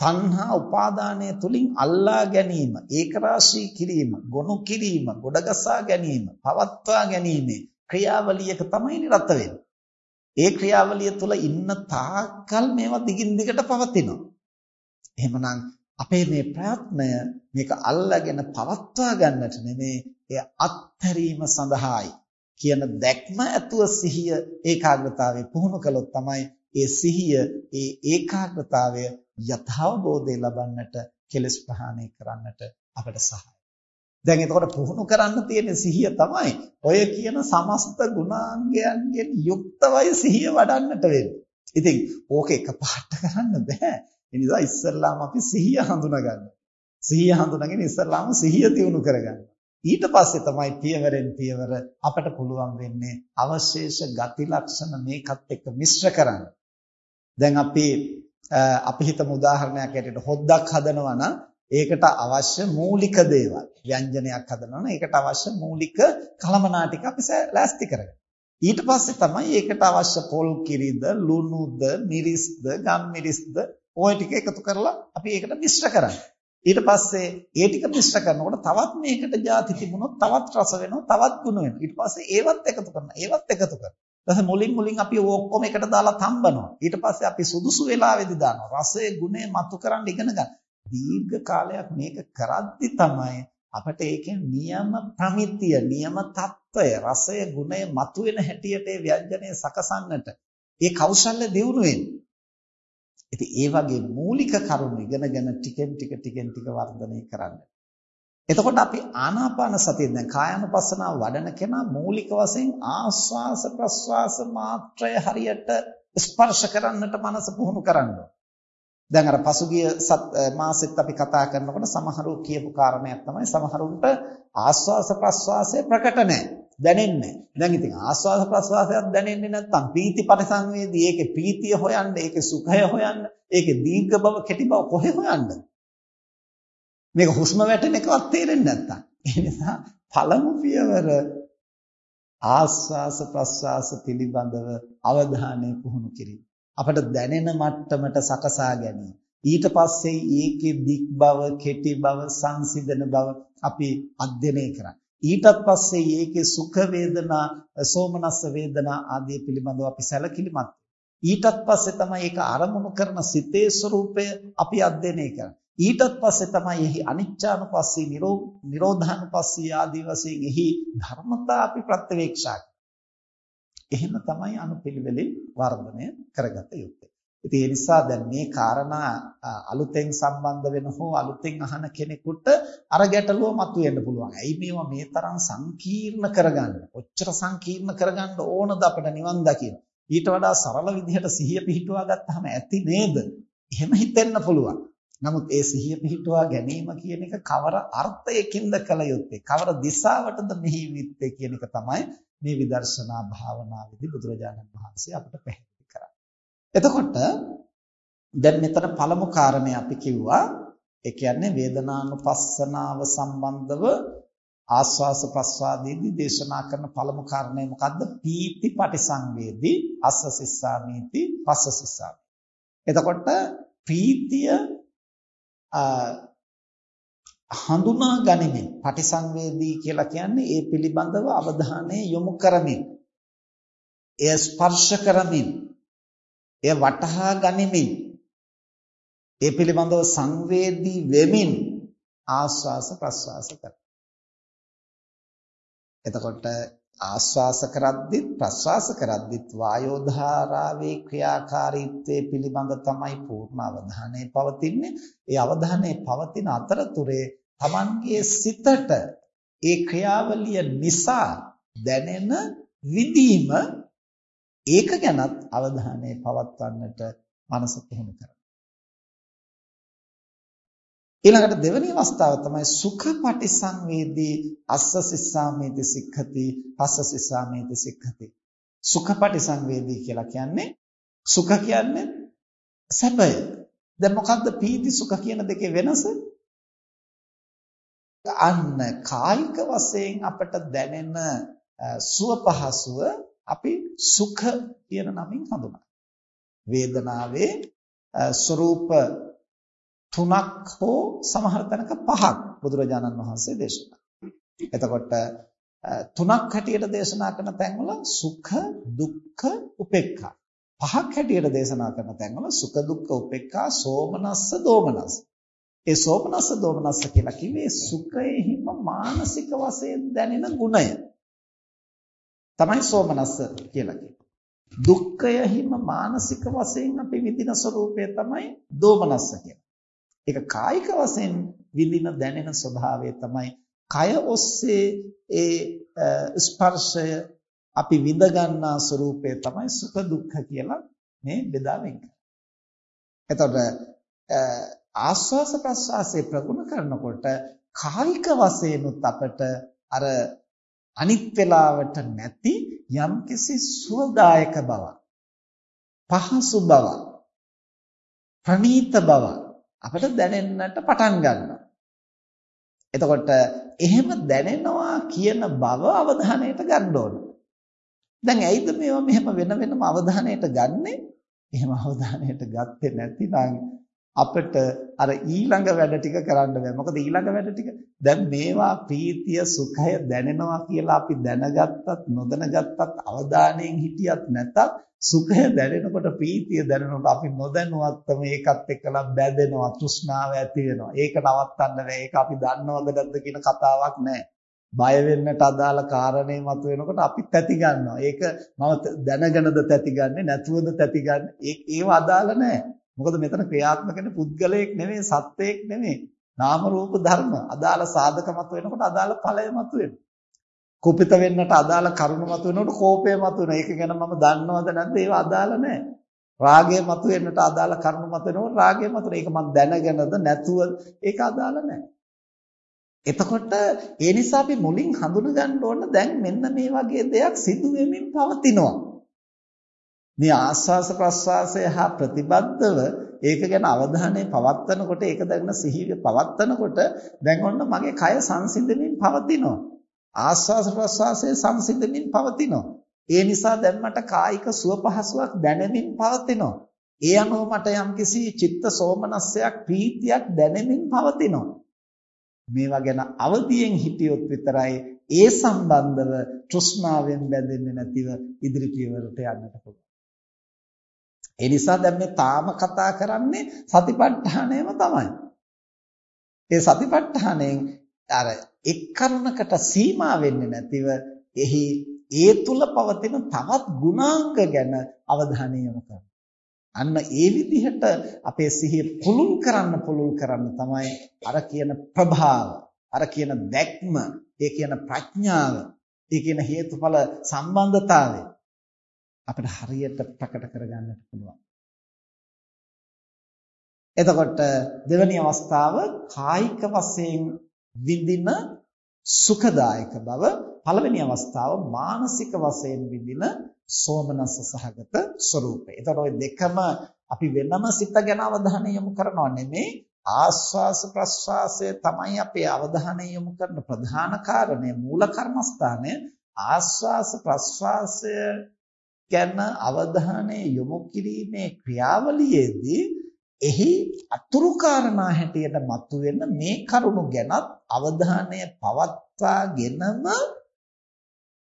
තණ්හා උපාදානය තුලින් අල්ලා ගැනීම, ඒකරාශී කිරීම, ගොනු කිරීම, ගොඩගසා ගැනීම, පවත්වා ගැනීම ක්‍රියාවලියක තමයි නිරත වෙන්නේ. ඒ ක්‍රියාවලිය තුල ඉන්න තාක්කල් මේවා දිගින් දිගට පවතිනවා. එහෙමනම් අපේ මේ ප්‍රයත්නය මේක අල්ලාගෙන පවත්වා ගන්නට නෙමේ එය අත්හැරීම සඳහායි කියන දැක්ම ඇතුව සිහිය ඒකාග්‍රතාවයේ පුහුණු කළොත් තමයි ඒ සිහිය ඒ ඒකාග්‍රතාවය යථාබෝධය ලබන්නට කෙලස් ප්‍රහාණය කරන්නට අපට සහාය. දැන් එතකොට පුහුණු කරන්න තියෙන සිහිය තමයි ඔය කියන සමස්ත ගුණාංගයන්ගෙන් යුක්තවයි සිහිය වඩන්නට වෙන්නේ. ඉතින් ඕක එකපාරට කරන්න බෑ. ඒ නිසා ඉස්සල්ලාම අපි සිහිය හඳුනගන්න. සිහිය හඳුනගෙන ඉස්සල්ලාම සිහිය තියුණු කරගන්න. ඊට පස්සේ තමයි පියවරෙන් පියවර අපට පුළුවන් වෙන්නේ අවශේෂ ගති ලක්ෂණ මේකත් එක්ක මිශ්‍ර කරන්න. දැන් අපි අපි හිතමු උදාහරණයක් ඇටියට හොද්දක් හදනවා නම් ඒකට අවශ්‍ය මූලික දේවල් ව්‍යංජනයක් හදනවා නම් ඒකට අවශ්‍ය මූලික කලමනා ටික අපි ලෑස්ති කරගන්න. ඊට පස්සේ තමයි ඒකට අවශ්‍ය පොල් කිරිද, ලුණුද, මිරිස්ද, ගම් මිරිස්ද ওই ටික එකතු කරලා අපි ඒකට මිශ්‍ර කරන්නේ. ඊට පස්සේ ඒ ටික මිශ්‍ර කරනකොට තවත් මේකට ಜಾති තිබුණොත් තවත් රස වෙනවා, තවත් ගුණ වෙනවා. ඊට පස්සේ ඒවත් එකතු කරනවා, ඒවත් එකතු කරනවා. ඊට මුලින් මුලින් අපි ඔක්කොම එකට දාලා තම්බනවා. ඊට පස්සේ අපි සුදුසු වෙලාවෙදි දානවා. රසයේ ගුණය මතු කරන් ඉගෙන ගන්න. දීර්ඝ කාලයක් මේක කරද්දි තමයි අපට ඒකේ නියම ප්‍රමිතිය, නියම తত্ত্বය, රසයේ ගුණය මතු වෙන හැටියට ඒ ව්‍යංජනය සකසන්නට ඒ කෞශල්‍ය දියුණු වෙන්නේ. ඉතින් ඒ වගේ මූලික කරුණු ඉගෙනගෙන ටිකෙන් ටික ටිකෙන් ටික වර්ධනය කරන්නට එතකොට අපි ආනාපාන සතිය දැන් කායानुපස්සනාව වඩන කෙනා මූලික වශයෙන් ආස්වාස ප්‍රස්වාස මාත්‍රය හරියට ස්පර්ශ කරන්නට මනස පුහුණු කරනවා. දැන් අර පසුගිය මාසෙත් අපි කතා කරනකොට සමහරු කියපු කාරණයක් තමයි සමහරුන්ට ආස්වාස ප්‍රස්වාසය ප්‍රකට නැහැ. දැනෙන්නේ දැන් ඉතින් ආස්වාද ප්‍රස්වාසයක් දැනෙන්නේ නැත්නම් පීති පරිසංවේදී ඒකේ පීතිය හොයන්න ඒකේ සුඛය හොයන්න ඒකේ දීර්ඝ බව කෙටි බව කොහෙ හොයන්නද මේක හුස්ම වැටෙන එකවත් තේරෙන්නේ නැත්තම්. ඒ නිසා පළමු පියවර ආස්වාස ප්‍රස්වාස පිළිබඳව අවධානය පුහුණු කිරීම. අපට දැනෙන මට්ටමට සකසා ගැනීම. ඊට පස්සේ ඒකේ දික් බව, කෙටි බව, සංසිඳන බව අපි අධ්‍යයනය කරා. ඊටත් පස්සේ ඒකේ සුඛ වේදනා, සෝමනස්ස වේදනා ආදී පිළිබඳව අපි සැලකිලිමත් ඊටත් පස්සේ තමයි ඒක අරමුණු කරන සිතේ ස්වરૂපය අපි අධ්‍යයනය කරන්නේ. ඊටත් පස්සේ තමයි එහි අනිච්චානුපස්සී නිරෝධානුපස්සී ආදී වශයෙන් එහි ධර්මතා අපි ප්‍රත්‍යවේක්ෂා එහෙම තමයි අනුපිළිවෙලින් වර්ධනය කරගත යුත්තේ. ඉතින් ඒ නිසා දැන් මේ කාරණා අලුතෙන් සම්බන්ධ වෙන හෝ අලුතෙන් අහන කෙනෙකුට අර ගැටලුව මතුවෙන්න පුළුවන්. ඇයි මේවා මේ තරම් සංකීර්ණ කරගන්න? ඔච්චර සංකීර්ණ කරගන්න ඕනද අපිට නිවන් දකින්න? ඊට වඩා සරල විදිහට සිහිය පිහිටුවා ගත්තාම ඇති නේද? එහෙම හිතෙන්න පුළුවන්. නමුත් ඒ සිහිය පිහිටුවා ගැනීම කියන එක කවර අර්ථයකින්ද කළ යුත්තේ? කවර දිශාවටද මෙහි යුත්තේ කියන එක තමයි මේ විදර්ශනා භාවනාවේදී බුදුරජාණන් වහන්සේ අපට පැහැදිලි කරන්නේ. එතකොට දැන් මෙතන පළමු කාරණේ අපි කිව්වා ඒ කියන්නේ වේදනානුපස්සනාව සම්බන්ධව ආස්වාස ප්‍රස්වාදයේදී දේශනා කරන පළමු කාරණය මොකද්ද? පීති පටිසංවේදී අස්ස සිස්සාමීති පස්ස සිස්සාමි. එතකොට ප්‍රීතිය හඳුනා ගනිමින් පටිසංවේදී කියලා කියන්නේ ඒ පිළිබඳව අවධානය යොමු කරමින් එය ස්පර්ශ කරමින් එය වටහා ගනිමින් ඒ පිළිබඳව සංවේදී වෙමින් ආස්වාස ප්‍රස්වාස කරනවා එතකොට ආස්වාස කරද්දිත් ප්‍රස්වාස කරද්දිත් වායෝ ධාරාවේ ක්‍රියාකාරීත්වයේ පිළිබඳ තමයි පූර්ණ අවධානය පවතින්නේ. ඒ අවධානය පවතින අතරතුරේ Tamanගේ සිතට ඒ ක්‍රියාවලිය නිසා දැනෙන විදීම ඒක ගැනත් අවධානය පවත්වන්නට මනස පුහුණු කරනවා. ඊළඟට දෙවෙනි අවස්ථාව තමයි සුඛ පටිසංවේදී අස්ස සිස්සාමේති සික්ඛති පස්ස සිස්සාමේති සික්ඛති. සුඛ පටිසංවේදී කියලා කියන්නේ සුඛ කියන්නේ සැපය. දැන් මොකද්ද පීති සුඛ කියන දෙකේ වෙනස? අන්න කායික වශයෙන් අපට දැනෙන සුව පහසුව අපි සුඛ කියන නමින් හඳුනනවා. වේදනාවේ ස්වરૂප තුනක් හෝ සමහර තැනක පහක් බුදුරජාණන් වහන්සේ දේශනා එතකොට තුනක් හැටියට දේශනා කරන තැන්වල සුඛ දුක්ඛ උපේක්ඛා. පහක් හැටියට දේශනා කරන තැන්වල සුඛ දුක්ඛ උපේක්ඛා සෝමනස්ස දෝමනස්ස. ඒ සෝමනස්ස දෝමනස්ස කියලා කිව්වේ සුඛයෙහිම මානසික වශයෙන් දැනෙන ගුණය. තමයි සෝමනස්ස කියලා කියන්නේ. දුක්ඛයෙහිම මානසික වශයෙන් අපි විඳින ස්වરૂපය තමයි දෝමනස්ස කියන්නේ. ඒක කායික වශයෙන් විඳින දැනෙන ස්වභාවය තමයි කය ඔස්සේ ඒ ස්පර්ශය අපි විඳ ගන්නා ස්වરૂපය තමයි සුඛ දුක්ඛ කියලා මේ බෙදා වෙන් කරන්නේ. එතකොට ආස්වාස ප්‍රස්වාසයේ ප්‍රගුණ කරනකොට කායික වශයෙන්ුත් අපට අර අනිත් වෙලාවට නැති යම්කිසි සුවදායක බවක් පහසු බවක් ප්‍රණීත බවක් අපිට දැනෙන්නට පටන් ගන්නවා. එතකොට එහෙම දැනෙනවා කියන බව අවධානයට ගන්න ඕන. දැන් ඇයිද මේවා මෙහෙම වෙන වෙනම අවධානයට ගන්නෙ? එහෙම අවධානයට ගත්තේ නැතිනම් අපිට අර ඊළඟ වැඩ ටික කරන්න බෑ. මොකද ඊළඟ වැඩ ටික දැන් මේවා ප්‍රීතිය සුඛය දැනෙනවා කියලා අපි දැනගත්තත් නොදැනගත්තත් අවධානයෙන් හිටියත් නැතත් සුඛය දැනෙනකොට ප්‍රීතිය දැනෙනකොට අපි නොදැනුවත්වම ඒකත් එක්කලා බැඳෙනවා තෘෂ්ණාව ඇති වෙනවා. ඒක නවත්තන්න බෑ. ඒක අපි දන්නවද නැද්ද කියන කතාවක් නෑ. බය වෙන්නට අදාළ කාරණේ මතුවෙනකොට අපි තැති ගන්නවා. ඒක මම දැනගෙනද තැති ගන්නෙ නැතුවද තැති ගන්නෙ? ඒව අදාළ නෑ. මොකද මෙතන ක්‍රියාත්මක වෙන පුද්ගලයෙක් නෙමෙයි සත්වයෙක් නෙමෙයි. නාම රූප ධර්ම අදාළ සාධක මත වෙනකොට අදාළ ඵලය මත වෙනවා. කුපිත වෙන්නට අදාළ කරුණු මත වෙනකොට කෝපය මත වෙනවා. ඒක ගැන මම දන්නවද නැද්ද? ඒව අදාළ නැහැ. රාගය මත වෙන්නට අදාළ කරුණු මත වෙනකොට රාගය මත ඒක මම දැනගෙනද නැතුව ඒක අදාළ නැහැ. එතකොට ඒ නිසා අපි මුලින් හඳුන ගන්න ඕන දැන් මෙන්න මේ වගේ දෙයක් සිදු වෙමින් පවතිනවා. මේ ආස්වාස ප්‍රස්වාසය හා ප්‍රතිබද්ධව ඒක ගැන අවධානය පවත්වනකොට ඒක දැන සිහිය පවත්වනකොට දැන් ඔන්න මගේ කය සංසිඳමින් පවතිනවා. ආස්වාස ප්‍රස්වාසයේ සංසිඳමින් පවතිනවා. ඒ නිසා දැන් මට කායික සුව පහසුවක් දැනෙමින් පවතිනවා. ඒ අනුව මට යම්කිසි චිත්ත සෝමනස්සයක් ප්‍රීතියක් දැනෙමින් පවතිනවා. මේවා ගැන අවදියෙන් හිටියොත් විතරයි ඒ සම්බන්ධව තෘෂ්ණාවෙන් බැඳෙන්නේ නැතිව ඉදිරි පියවරට යන්නට පුළුවන්. ඒ නිසා දැන් මේ තාම කතා කරන්නේ සතිපට්ඨානයම තමයි. ඒ සතිපට්ඨානයෙන් අර එක් කරුණකට සීමා වෙන්නේ නැතිව එහි ඒ තුල පවතින තවත් ගුණාංග ගැන අවධානය යොමු කරනවා. අන්න ඒ විදිහට අපේ සිහිය පුළුල් කරන්න පුළුල් කරන්න තමයි අර කියන ප්‍රභාව, අර කියන දැක්ම, ඒ කියන ප්‍රඥාව, ඒ කියන හේතුඵල සම්බන්ධතාවය අපිට හරියට ප්‍රකට කරගන්නට පුළුවන්. එතකොට දෙවැනි අවස්ථාව කායික වශයෙන් විඳින සුඛදායක බව පළවෙනි අවස්ථාව මානසික වශයෙන් විඳින සෝමනස්ස සහගත ස්වરૂපය. එතකොට ওই දෙකම අපි වෙනම සිත ගැන අවධානය යොමු කරනව නෙමෙයි ආස්වාස ප්‍රස්වාසය තමයි අපේ අවධානය යොමු කරන ප්‍රධාන කාරණය මූල කර්මස්ථානය ආස්වාස ප්‍රස්වාසය ගැන අවධානය යොමු කිරීමේ ක්‍රියාවලියේදී එහි අතුරු කාරණා හැටියට මතුවෙන මේ කරුණු ගැනත් අවධානය පවත්වාගෙනම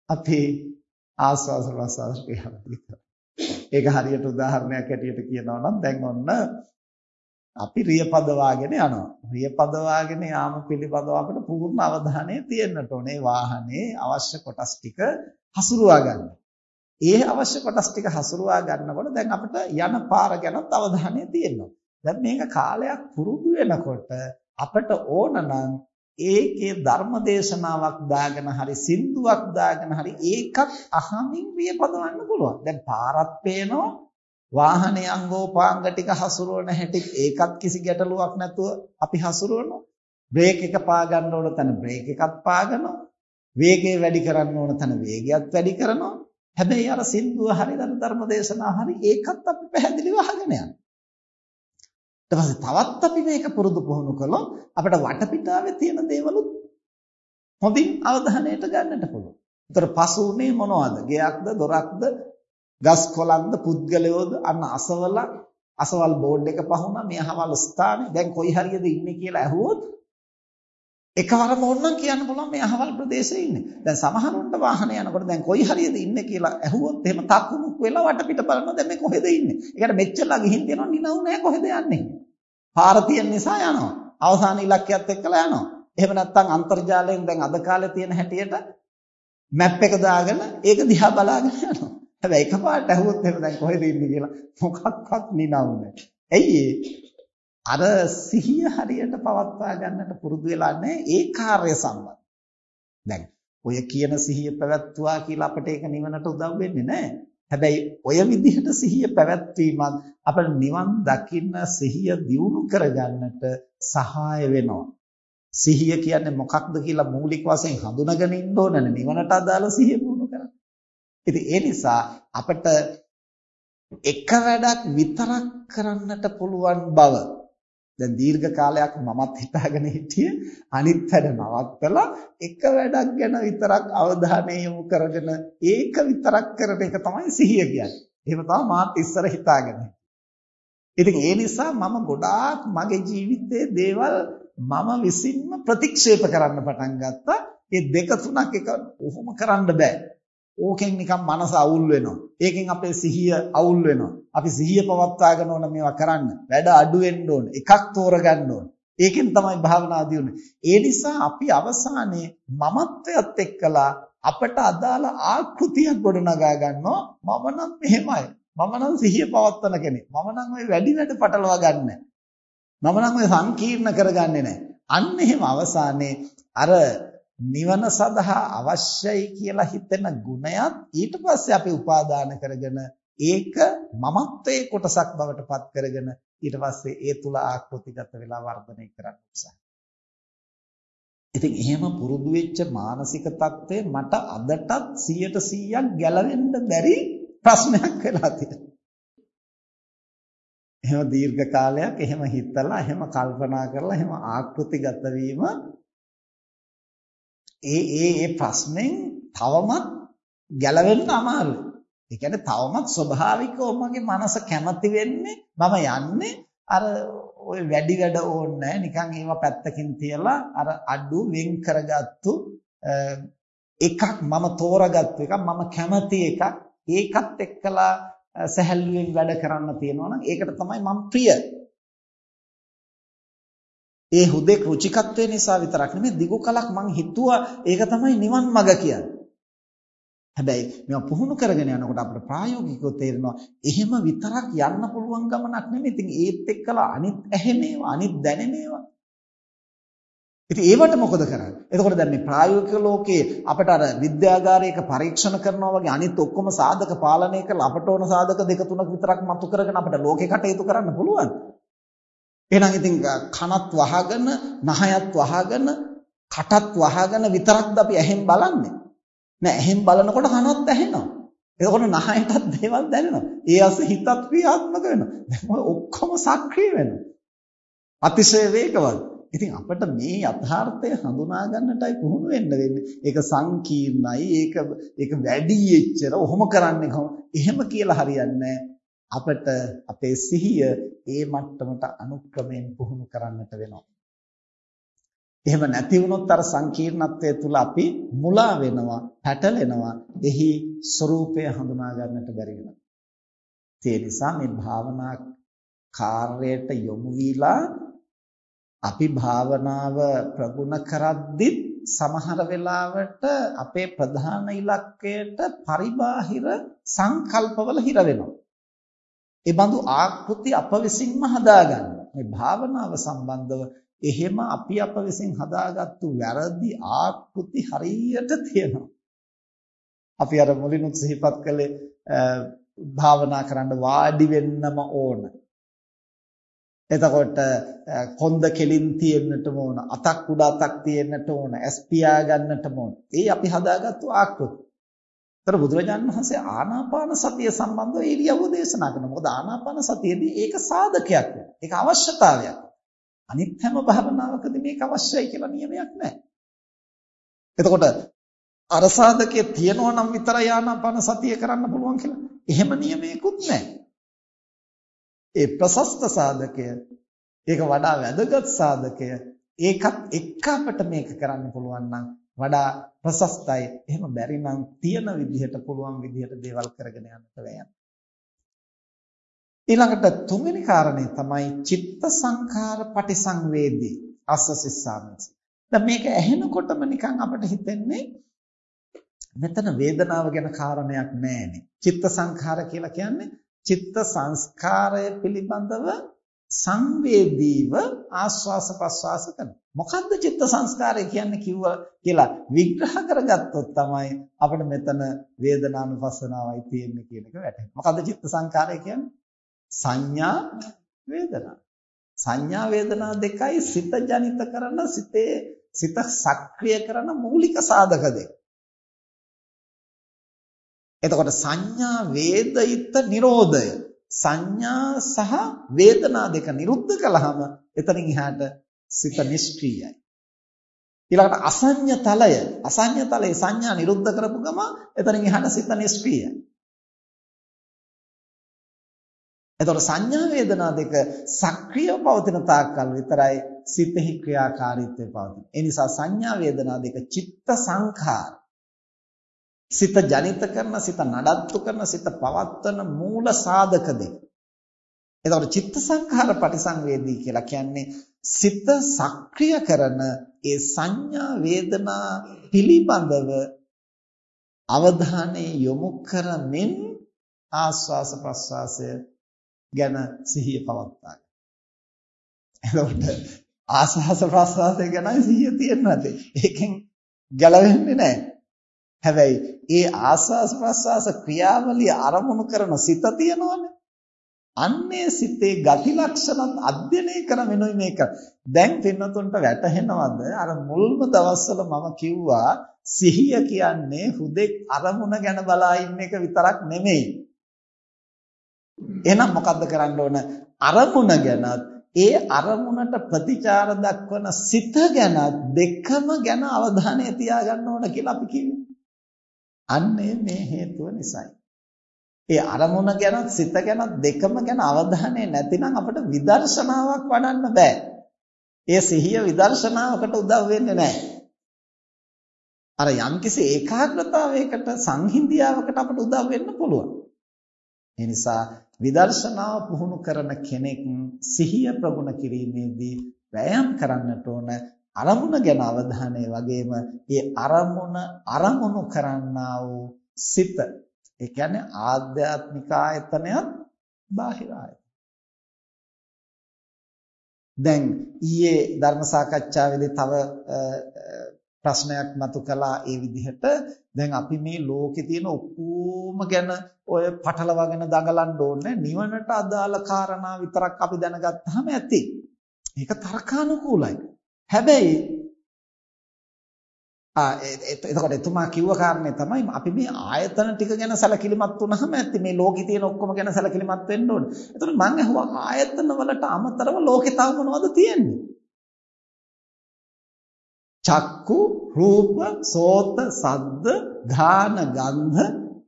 අපේ ආස්වාස ප්‍රසවාස ක්‍රියාවලිය ඒක හරියට උදාහරණයක් හැටියට කියනවා නම් දැන් ඔන්න අපි රියපද වාගෙන යනවා. රියපද වාගෙන යාම පිළිබඳව අපිට පූර්ණ අවධානය තියෙන්නට ඕනේ. වාහනේ අවශ්‍ය කොටස් ටික හසුරුවා ගන්න. ඒ අවශ්‍ය කොටස් ටික හසුරුවා ගන්නකොට දැන් අපිට යන පාර ගැනත් අවධානය තියෙනවා. දැන් මේක කාලයක් පුරුදු වෙනකොට අපිට ඕන නම් ඒකේ ධර්ම දේශනාවක් දාගෙන හරි සින්දුවක් දාගෙන හරි ඒකත් අහමින් වියපදවන්න පුළුවන්. දැන් පාරක් පේනවා වාහනේ අංගෝපාංග ටික හසුරුවන හැටි ඒකත් කිසි ගැටලුවක් නැතුව අපි හසුරුවනවා. බ්‍රේක් එක පා ගන්න ඕන තැන බ්‍රේක් එකත් පාගනවා. වේගය වැඩි කරන්න ඕන තැන වේගයත් වැඩි කරනවා. හැබැයි අර සින්දුව හරි ධර්ම දේශනාව හරි ඒකත් අපි පැහැදිලිව අහගෙන යනවා. ඊට පස්සේ තවත් අපි මේක පුරුදු පුහුණු කළොත් අපිට වටපිටාවේ තියෙන දේවලුත් හොඳින් අවධානයට ගන්නට පුළුවන්. ඒතර පසු උනේ මොනවද? ගෙයක්ද, දොරක්ද, ගස් කොළන්ද, පුද්ගලයෝද, අන්න අසවල අසවල් බෝඩ් එක පහුණා මේ අහවල් ස්ථානේ දැන් කොයි හරියද ඉන්නේ කියලා ඇහුවොත් එකවරම ඕනනම් කියන්න පුළුවන් මේ අහවල් ප්‍රදේශයේ ඉන්නේ. දැන් සමහරුන්ට වාහනේ යනකොට දැන් කොයි හරියද ඉන්නේ කියලා ඇහුවොත් එහෙම තක්මුක් වෙලා වටපිට බලනවා දැන් මේ කොහෙද ඉන්නේ. ඒකට මෙච්චරලා ගිහින් තියෙනවා නිනව් නෑ කොහෙද යන්නේ. පාර තියෙන නිසා යනවා. අවසාන ඉලක්කයත් එක්කලා යනවා. එහෙම නැත්නම් අන්තර්ජාලයෙන් දැන් අද කාලේ තියෙන හැටියට මැප් එක දාගෙන ඒක දිහා බලාගෙන යනවා. හැබැයි එකපාරට ඇහුවොත් එහෙම දැන් කොහෙද ඉන්නේ කියලා මොකක්වත් නිනව් නෑ. ඇයි අර සිහිය හරියට පවත්වා ගන්නට පුරුදු වෙලා නැහැ ඒ කාර්ය සම්බන්ධ. දැන් ඔය කියන සිහිය පැවැත්තුවා කියලා අපිට ඒක නිවනට උදව් වෙන්නේ නැහැ. හැබැයි ඔය විදිහට සිහිය පැවැත්වීමත් අපිට නිවන් දකින්න සිහිය දියුණු කරගන්නට සහාය වෙනවා. සිහිය කියන්නේ මොකක්ද කියලා මූලික වශයෙන් හඳුනාගෙන ඉන්න ඕනනේ නිවනට අදාළ සිහිය පුහුණු කරන්න. ඉතින් ඒ නිසා අපිට එක වැඩක් විතරක් කරන්නට පුළුවන් බව දැන් දීර්ඝ කාලයක් මමත් හිතාගෙන හිටියේ අනිත් වැඩ නවත්තලා එක වැඩක් ගැන විතරක් අවධානය යොමු කරගෙන ඒක විතරක් කරන එක තමයි සිහිය කියන්නේ. එහෙම තමයි මාත් ඉස්සර හිතාගෙන ඉතින් ඒ නිසා මම ගොඩාක් මගේ ජීවිතයේ දේවල් මම විසින්ම ප්‍රතික්ෂේප කරන්න පටන් ගත්තා. ඒ දෙක තුනක් එක ඔහොම කරන්න බෑ. ඕකෙන් නිකන් මනස අවුල් වෙනවා. ඒකෙන් අපේ සිහිය අවුල් වෙනවා. අපි සිහිය පවත්වාගෙන ඕන මේවා කරන්න. වැඩ අඩු වෙන්න ඕන. එකක් තෝරගන්න ඕන. ඒකෙන් තමයි භාවනා දියුනේ. ඒ නිසා අපි අවසානයේ මමත්වයට එක්කලා අපට අදාළ ආකෘතියක් ගොඩනගා ගන්නවා. මම නම් මෙහෙමයි. මම නම් සිහිය පවත්වන කෙනෙක්. මම නම් ওই වැඩි වැඩ පටලවා ගන්නෑ. මම නම් ඔය සංකීර්ණ කරගන්නේ නැහැ. අන්න එහෙම අවසානයේ අර නිවන සඳහා අවශ්‍යයි කියලා හිතෙන ගුණයත් ඊට පස්සේ අපි උපාදාන කරගෙන ඒක මමත්වයේ කොටසක් බවට පත් කරගෙන ඊට පස්සේ ඒ තුල ආකෘතිගත වෙලා වර්ධනය කරන්න උත්සාහ. ඉතින් එහෙම පුරුදු වෙච්ච මානසික தත්ත්වය මට අදටත් 100%ක් ගැලවෙන්න බැරි ප්‍රශ්නයක් වෙලා තියෙනවා. එහෙම දීර්ඝ කාලයක් එහෙම හිතලා එහෙම කල්පනා කරලා එහෙම ආකෘතිගත වීම ඒ ඒ ඒ ප්‍රශ්නෙන් තවමත් ගැලවෙන්න අමාරුයි. ඒ කියන්නේ තවමත් ස්වභාවිකව මගේ මනස කැමති වෙන්නේ මම යන්නේ අර ওই වැඩි වැඩ ඕනේ නිකන් ඒවා පැත්තකින් තියලා අර අඩු වෙන් කරගත්තු එකක් මම තෝරගත්තු එකක් මම කැමති එකක් ඒකත් එක්කලා සැහැල්ලුවෙන් වැඩ කරන්න තියෙනවා නම් ඒකට තමයි මම ප්‍රිය. ඒ හුදෙක් රුචිකත්වය නිසා විතරක් නෙමෙයි දිගු කලක් මං හිතුවා ඒක තමයි නිවන් මඟ කියන්නේ. හැබැයි මේවා පුහුණු කරගෙන යනකොට අපිට ප්‍රායෝගිකව තේරෙනවා එහෙම විතරක් යන්න පුළුවන් ගමනක් නෙමෙයි. ඉතින් ඒත් එක්කලා අනිත් ඇහෙනේවා අනිත් දැනෙනේවා ඉතින් ඒවට මොකද කරන්නේ? එතකොට දැන් මේ ප්‍රායෝගික ලෝකයේ අපිට අර විද්‍යාගාරයක පරීක්ෂණ කරනවා වගේ අනිත් ඔක්කොම සාධක පාලනය කරලා අපට ඕන සාධක දෙක තුනක් විතරක් මතු කරගෙන අපිට ලෝකේ කටයුතු කරන්න පුළුවන්. එහෙනම් ඉතින් කනත් වහගෙන, නහයත් වහගෙන, කටත් වහගෙන විතරක්ද අපි ඇහෙන් බලන්නේ? නෑ ඇහෙන් බලනකොට කනත් ඇහෙනවා. එතකොට නහයටත් දේවල් දැනෙනවා. ඒ අස හිතත් ක්‍රියාත්මක වෙනවා. දැන් ඔක්කොම සක්‍රිය වෙනවා. අතිශය වේගවත්. ඉතින් අපිට මේ යථාර්ථය හඳුනා ගන්නටයි පුහුණු වෙන්න වෙන්නේ. ඒක සංකීර්ණයි. ඒක ඒක වැඩි එච්චර ඔහොම කරන්නේ කොහොම? එහෙම කියලා හරියන්නේ අපිට අපේ සිහිය ඒ මට්ටමට අනුක්‍රමයෙන් පුහුණු කරන්නට වෙනවා. එහෙම නැති වුණොත් අර සංකීර්ණත්වයේ තුල අපි මුලා වෙනවා, පැටලෙනවා. එහි ස්වરૂපය හඳුනා ගන්නට බැරි වෙනවා. ඒ නිසා මේ භාවනා කාර්යයට යොමු වීලා අපි භාවනාව ප්‍රගුණ කරද්දිත් සමහර වෙලාවට අපේ ප්‍රධාන ඉලක්කයට පරිබාහිර සංකල්පවල හිර වෙනවා. ඒ බඳු ආකෘති අප විසින්ම හදාගන්න. මේ භාවනාව සම්බන්ධව එහෙම අපි අප විසින් හදාගත්තු වැරදි ආකෘති හරියට තියෙනවා. අපි අර මුලිනුත් සිහිපත් කළේ භාවනා කරන්න වාඩි වෙන්නම ඕන. එතකොට කොන්ද කෙලින් තියෙන්නට ඕන අතක් උඩ අතක් තියෙන්නට ඕන ඇස් පියා ගන්නට ඕන. ඒ අපි හදාගත්තු ආකෘති. ඒතර බුදුරජාණන් වහන්සේ ආනාපාන සතිය සම්බන්ධව ඉරියව්ව දේශනා කරනවා. මොකද ආනාපාන සතියේදී ඒක සාධකයක් ඒක අවශ්‍යතාවයක්. අනිත් හැම භාවනාවකදී මේක අවශ්‍යයි කියලා නියමයක් නැහැ. එතකොට අර සාධකයේ තියෙනවා නම් විතරයි ආනාපාන සතිය කරන්න පුළුවන් කියලා. එහෙම නියමයකුත් නැහැ. ඒ ප්‍රශස්ත සාධකය ඒක වඩා වැදගත් සාධකය ඒකත් එක්ක අපිට මේක කරන්න පුළුවන් නම් වඩා ප්‍රශස්තයි එහෙම බැරි නම් තියෙන විදිහට පුළුවන් විදිහට දේවල් කරගෙන යන්නට වෙනවා ඊළඟට තුන්වෙනි කාරණේ තමයි චිත්ත සංඛාර පටිසංවේදී. අස්සසිස්සාමස. දැන් මේක ඇහෙනකොටම නිකන් අපිට හිතෙන්නේ මෙතන වේදනාව ගැන කාරණයක් නැහැනේ චිත්ත සංඛාර කියලා කියන්නේ චිත්ත සංස්කාරය පිළිබඳව සංවේදීව ආස්වාස ප්‍රස්වාස කරනවා. මොකද්ද චිත්ත සංස්කාරය කියන්නේ කිව්ව කියලා විග්‍රහ කරගත්තොත් තමයි අපිට මෙතන වේදනානුපස්සනාවයි තියෙන්නේ කියන එක වැටහෙන්නේ. මොකද්ද චිත්ත සංස්කාරය කියන්නේ? සංඥා වේදනා. සංඥා වේදනා දෙකයි සිත ජනිත කරන සිතේ සිත සක්‍රිය කරන මූලික සාධක දෙක. එතකොට සංඥා වේදිත නිරෝධය සංඥා සහ වේදනා දෙක නිරුද්ධ කළාම එතනින් එහාට සිත නිෂ්ක්‍රීයයි. ඊළඟට අසඤ්ඤ තලය අසඤ්ඤ තලයේ සංඥා නිරුද්ධ කරපු ගම එතනින් එහාට සිත නිෂ්ක්‍රීයයි. එතකොට සංඥා වේදනා දෙක සක්‍රියව පවතින තාක්කල් විතරයි සිතෙහි ක්‍රියාකාරීත්වය පවතින. ඒ නිසා සංඥා වේදනා දෙක චිත්ත සංඛාර සිත ජනිත කරන සිත නඩත්තු කරන සිත පවත්වන මූල සාධක දෙක. එතකොට චිත්ත සංඛාර පටිසංවේදී කියලා කියන්නේ සිත සක්‍රිය කරන ඒ සංඥා වේදනා පිළිබඳව අවධානය යොමු කරමින් ආස්වාස ප්‍රස්වාසය ගැන සිහිය පවත්වා ගන්න. එතකොට ආස්වාස ප්‍රස්වාසය ගැන සිහිය තියෙන්නත් ඒකෙන් ගැලවෙන්නේ නැහැ. හැබැයි ඒ ආස්වාස් ප්‍රස්වාස ක්‍රියාවලිය අරමුණු කරන සිත තියෙනවනේ. අන්නේ සිතේ ගති ලක්ෂණත් අධ්‍යයනය කරමිනුයි මේක. දැන් පින්නතුන්ට වැටහෙනවද අර මුල්ම දවස්වල මම කිව්වා සිහිය කියන්නේ හුදෙක් අරමුණ ගැන බලා ඉන්න එක විතරක් නෙමෙයි. එහෙනම් මොකද්ද කරන්න ඕන? අරමුණ ගැනත් ඒ අරමුණට ප්‍රතිචාර දක්වන සිත ගැන දෙකම ගැන අවධානය තියාගන්න ඕන කියලා අපි කිව්වේ. අන්නේ මේ හේතුව නිසායි. ඒ අරමුණ ගැන සිත ගැන දෙකම ගැන අවධානය නැතිනම් අපිට විදර්ශනාවක් වඩන්න බෑ. ඒ සිහිය විදර්ශනාවකට උදව් වෙන්නේ නැහැ. අර යම්කිසි ඒකාග්‍රතාවයකට සංහිඳියාවකට අපිට උදව් වෙන්න පුළුවන්. ඒ නිසා විදර්ශනාව පුහුණු කරන කෙනෙක් සිහිය ප්‍රගුණ කිරීමේදී වෑයම් කරන්නට ඕන අරමුණ ගැන අවධානය වගේම ඒ අරමුණ අරමුණු කරන්නා වූ සිත ඒ කියන්නේ ආධ්‍යාත්මික ආයතනයත් බාහිර ආයතන. දැන් ඊයේ ධර්ම සාකච්ඡාවේදී තව ප්‍රශ්නයක් මතු කළා ඒ විදිහට දැන් අපි මේ ලෝකේ තියෙන ඔක්කොම ගැන ඔය පටලවාගෙන දඟලන්න ඕනේ නිවනට අදාළ කාරණා විතරක් අපි දැනගත්තාම ඇති. ඒක තර්කානුකූලයි. හැබැයි ආ එතකොට එතුමා කිව්ව කාරණේ තමයි අපි මේ ආයතන ටික ගැන සැලකිලිමත් වුනහම ඇත්ත මේ ලෝකේ තියෙන ඔක්කොම ගැන සැලකිලිමත් වෙන්න ඕනේ. එතකොට මම අහුවා ආයතන වලට අමතරව ලෝකේ තව මොනවද තියෙන්නේ? චක්කු රූප සෝත සද්ද ධාන ගන්ධ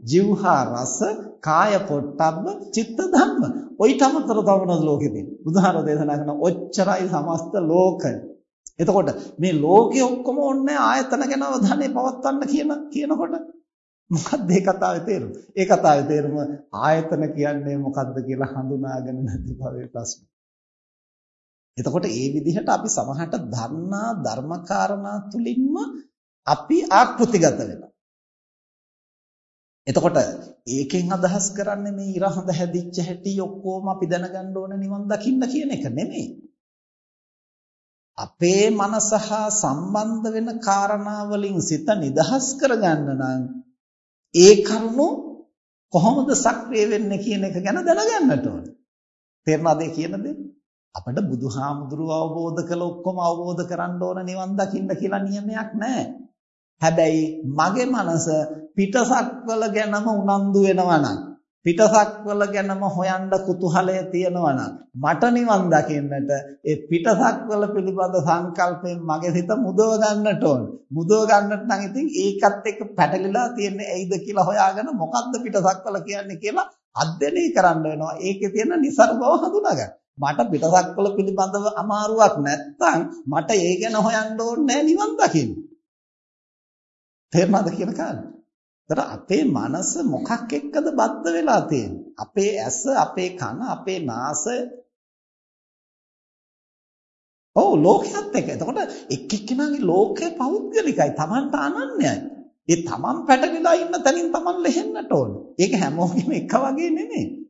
જીවහා රස කාය පොට්ටබ්බ චිත්ත ධම්ම ඔයිට අමතරව තව මොනවද ලෝකෙ තියෙන්නේ බුදුහාර දේශනා කරන ඔච්චරයි සමස්ත ලෝකය එතකොට මේ ලෝකෙ ඔක්කොම ඕනේ ආයතන ගැන අවධානය පවත්වන්න කියන කියනකොට මොකක්ද ඒ කතාවේ තේරුම? ඒ කතාවේ තේරුම ආයතන කියන්නේ මොකක්ද කියලා හඳුනාගෙන නැති බවේ ප්‍රශ්නේ. එතකොට ඒ විදිහට අපි සමහරට ධර්ණා ධර්මකාරණා තුලින්ම අපි ආකෘතිගත වෙනවා. එතකොට ඒකෙන් අදහස් කරන්නේ මේ ඉරහඳ හැදිච්ච හැටි ඔක්කොම අපි දැනගන්න ඕන නිවන් දකින්න කියන එක නෙමෙයි. අපේ මනස හා සම්බන්ධ වෙන කාරණා වලින් සිත නිදහස් කරගන්න නම් ඒ කරුණු කොහොමද සක්‍රිය වෙන්නේ කියන එක ගැන දැනගන්නට ඕනේ. තේරෙනවද කියන දේ? අපිට බුදුහාමුදුරුව අවබෝධ කළ ඔක්කොම අවබෝධ කරන්න ඕන නිවන් දකින්න කියලා නියමයක් නැහැ. හැබැයි මගේ මනස පිටසක්වල ගැනම උනන්දු වෙනවා නම් පිටසක්වල ගැනම හොයන්න කුතුහලය තියෙනවා නම් මට නිවන් දකින්නට ඒ පිටසක්වල පිළිබඳ සංකල්පයෙන් මගේ හිත මුදව ගන්නට ඕන. මුදව ගන්නට නම් ඉතින් ඒකත් එක්ක පැටලිලා තියෙන්නේ ඇයිද කියලා හොයාගෙන මොකද්ද පිටසක්වල කියන්නේ කියලා අධ්‍යයනය කරන්න වෙනවා. ඒකේ තියෙන નિસર્ગ බව හඳුනාගන්න. මට පිටසක්වල පිළිබඳව අමාරුවක් නැත්තම් මට ඒ ගැන හොයන්න ඕනේ නිවන් දකින්න. තේරුණාද කියන කාරණේ? ඒතර අපේ මනස මොකක් එක්කද බද්ධ වෙලා තියෙන්නේ? අපේ ඇස, අපේ කන, අපේ නාසය ඔව් ලෝකයක් එක්ක. එතකොට එක් එක්කෙනාගේ ලෝකය පෞද්ගලිකයි. Tamanට අනන්‍යයි. ඒ Taman පැටලිලා ඉන්න තැනින් Taman ලෙහෙන්නට ඕන. ඒක හැමෝගෙම එක වගේ නෙමෙයි.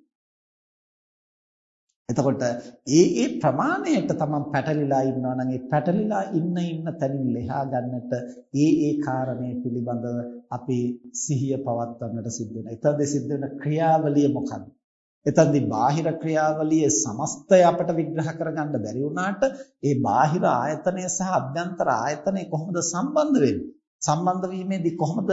එතකොට ඒ ඒ ප්‍රමාණයට තමන් පැටලිලා ඉන්නවා නම් ඒ පැටලිලා ඉන්න ඉන්න තැනින් ලෙහා ගන්නට ඒ ඒ කාරණේ පිළිබඳව අපි සිහිය පවත්වන්නට සිද්ධ වෙනවා. එතනදී සිද්ධ වෙන ක්‍රියාවලිය මොකක්ද? එතනදී බාහිර ක්‍රියාවලියේ සමස්තය අපට විග්‍රහ කරගන්න බැරි වුණාට ඒ බාහිර ආයතනය සහ අභ්‍යන්තර ආයතනය කොහොමද සම්බන්ධ වෙන්නේ? සම්බන්ධ වීමේදී කොහොමද